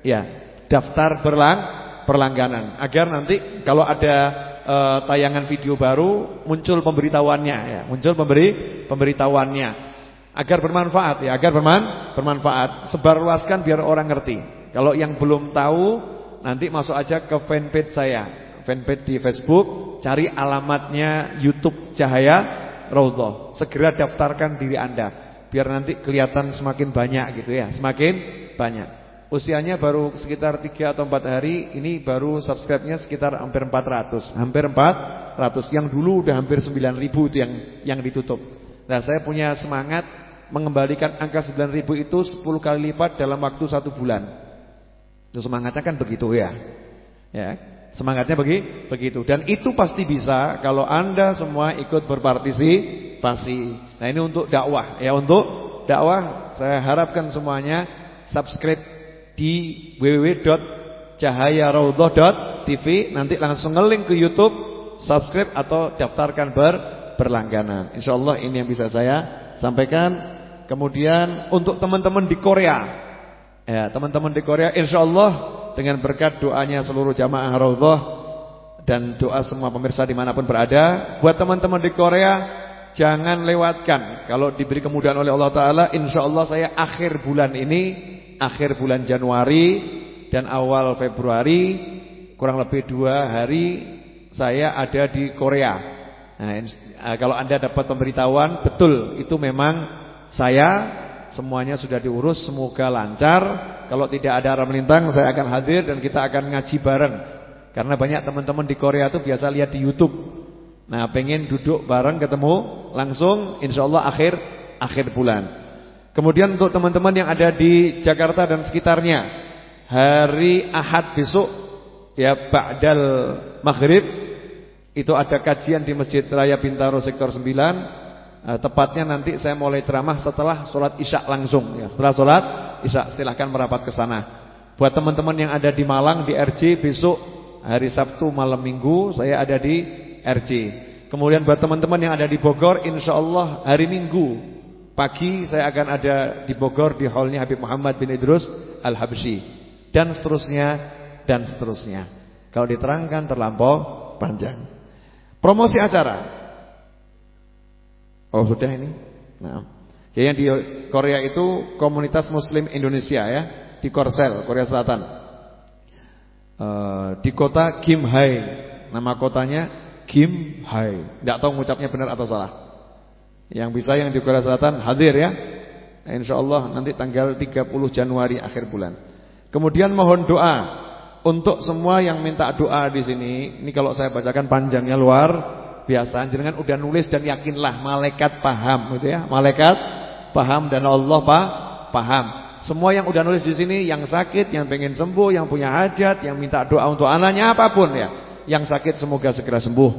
ya, daftar berlang perlangganan agar nanti kalau ada e, tayangan video baru muncul pemberitahuannya ya, muncul pemberi pemberitahuannya agar bermanfaat ya, agar berman bermanfaat. Sebarluaskan biar orang ngerti. Kalau yang belum tahu nanti masuk aja ke fanpage saya fanpage di Facebook, cari alamatnya YouTube Cahaya Raudhah. Segera daftarkan diri Anda biar nanti kelihatan semakin banyak gitu ya, semakin banyak. Usianya baru sekitar 3 atau 4 hari, ini baru subscribe-nya sekitar hampir 400. Hampir 400. Yang dulu udah hampir 9000 itu yang yang ditutup. Nah, saya punya semangat mengembalikan angka 9000 itu 10 kali lipat dalam waktu satu bulan. Itu semangatnya kan begitu ya. Ya. Semangatnya begi, begitu. Dan itu pasti bisa kalau Anda semua ikut berpartisipasi. Nah, ini untuk dakwah. Ya, untuk dakwah saya harapkan semuanya subscribe di www.cahayaraudhah.tv nanti langsung ngelink ke YouTube, subscribe atau daftarkan ber berlangganan. Insyaallah ini yang bisa saya sampaikan. Kemudian untuk teman-teman di Korea. Ya, teman-teman di Korea insyaallah dengan berkat doanya seluruh jamaah Raudhah dan doa semua pemirsa di mana pun berada. Buat teman-teman di Korea, jangan lewatkan. Kalau diberi kemudahan oleh Allah Taala, insya Allah saya akhir bulan ini, akhir bulan Januari dan awal Februari, kurang lebih dua hari saya ada di Korea. Nah, eh, kalau Anda dapat pemberitahuan, betul itu memang saya semuanya sudah diurus, semoga lancar. Kalau tidak ada arah melintang, saya akan hadir dan kita akan ngaji bareng. Karena banyak teman-teman di Korea itu biasa lihat di YouTube. Nah, pengen duduk bareng ketemu langsung insya Allah akhir akhir bulan. Kemudian untuk teman-teman yang ada di Jakarta dan sekitarnya, hari Ahad besok ya ba'dal maghrib itu ada kajian di Masjid Raya Bintaro sektor 9. Uh, eh, tepatnya nanti saya mulai ceramah setelah sholat isya langsung ya. Setelah sholat isya silahkan merapat ke sana. Buat teman-teman yang ada di Malang di RJ besok hari Sabtu malam Minggu saya ada di RJ. Kemudian buat teman-teman yang ada di Bogor insya Allah hari Minggu pagi saya akan ada di Bogor di hallnya Habib Muhammad bin Idrus Al-Habsyi dan seterusnya dan seterusnya. Kalau diterangkan terlampau panjang. Promosi acara. Oh sudah ini. Nah, jadi yang di Korea itu komunitas Muslim Indonesia ya di Korsel, Korea Selatan. Uh, di kota Gimhae. Nama kotanya Gimhae. Tidak tahu mengucapnya benar atau salah. Yang bisa yang di Korea Selatan hadir ya. Insya Allah nanti tanggal 30 Januari akhir bulan. Kemudian mohon doa untuk semua yang minta doa di sini. Ini kalau saya bacakan panjangnya luar biasa jangan udah nulis dan yakinlah malaikat paham gitu ya. Malaikat paham dan Allah pak paham. Semua yang udah nulis di sini yang sakit, yang pengen sembuh, yang punya hajat, yang minta doa untuk anaknya apa pun ya. Yang sakit semoga segera sembuh.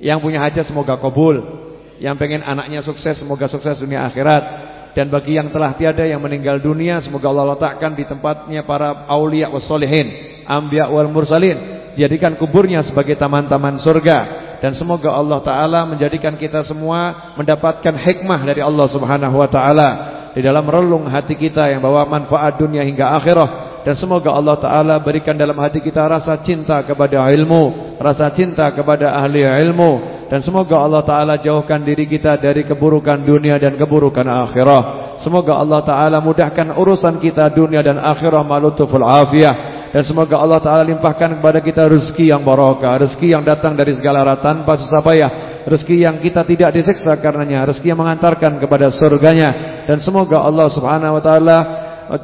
Yang punya hajat semoga kabul. Yang pengen anaknya sukses semoga sukses dunia akhirat. Dan bagi yang telah tiada yang meninggal dunia semoga Allah letakkan di tempatnya para aulia wassalihin, anbiya wal mursalin. Jadikan kuburnya sebagai taman-taman surga dan semoga Allah taala menjadikan kita semua mendapatkan hikmah dari Allah Subhanahu wa taala di dalam relung hati kita yang bawa manfaat dunia hingga akhirah dan semoga Allah taala berikan dalam hati kita rasa cinta kepada ilmu, rasa cinta kepada ahli ilmu dan semoga Allah taala jauhkan diri kita dari keburukan dunia dan keburukan akhirah. Semoga Allah taala mudahkan urusan kita dunia dan akhirah malutuful afiyah. Dan semoga Allah Ta'ala limpahkan kepada kita rezeki yang barokah Rezeki yang datang dari segala arah tanpa susah payah Rezeki yang kita tidak disiksa karenanya Rezeki yang mengantarkan kepada surganya Dan semoga Allah Subhanahu Wa Ta'ala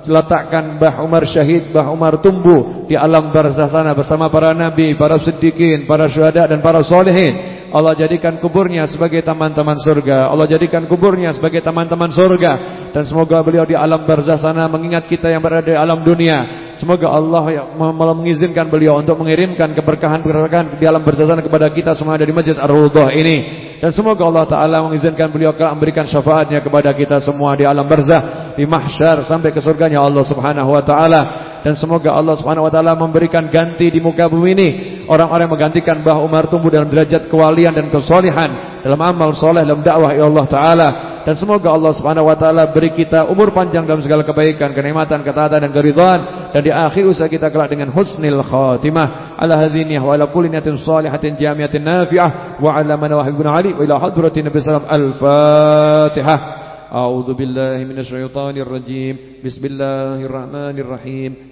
letakkan Bah Umar syahid, Bah Umar tumbuh Di alam barzah sana bersama para nabi, para siddiqin, para syuhada dan para solehin Allah jadikan kuburnya sebagai taman-taman surga Allah jadikan kuburnya sebagai taman-taman surga Dan semoga beliau di alam barzah sana Mengingat kita yang berada di alam dunia Semoga Allah ya, mengizinkan beliau untuk mengirimkan keberkahan-keberkahan di alam berzazan kepada kita semua dari Masjid Ar-Raudhah ini. Dan semoga Allah Ta'ala mengizinkan beliau memberikan syafaatnya kepada kita semua di alam barzah, di mahsyar sampai ke surganya Allah Subhanahu Wa Ta'ala. Dan semoga Allah Subhanahu Wa Ta'ala memberikan ganti di muka bumi ini. Orang-orang menggantikan Bah Umar tumbuh dalam derajat kewalian dan kesolihan. Dalam amal soleh, dalam dakwah ya Allah Ta'ala dan semoga Allah Subhanahu wa taala beri kita umur panjang dalam segala kebaikan, kenikmatan, ketaatan dan keridhaan dan di akhir usaha kita kelak dengan husnul khatimah. Ala hadhihi wa ala kulli niyatin salihatin jamiatin nafi'ah wa ala man wahibuna ali wa ila hadratin nabi sallam al-fatihah. A'udzu billahi minasy syaithanir rajim. Bismillahirrahmanirrahim.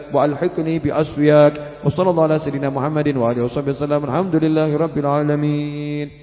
وألحقني بأسوياك. وصلى الله على سيدنا محمد وعلى وصحبه وسلم. الحمد لله رب العالمين.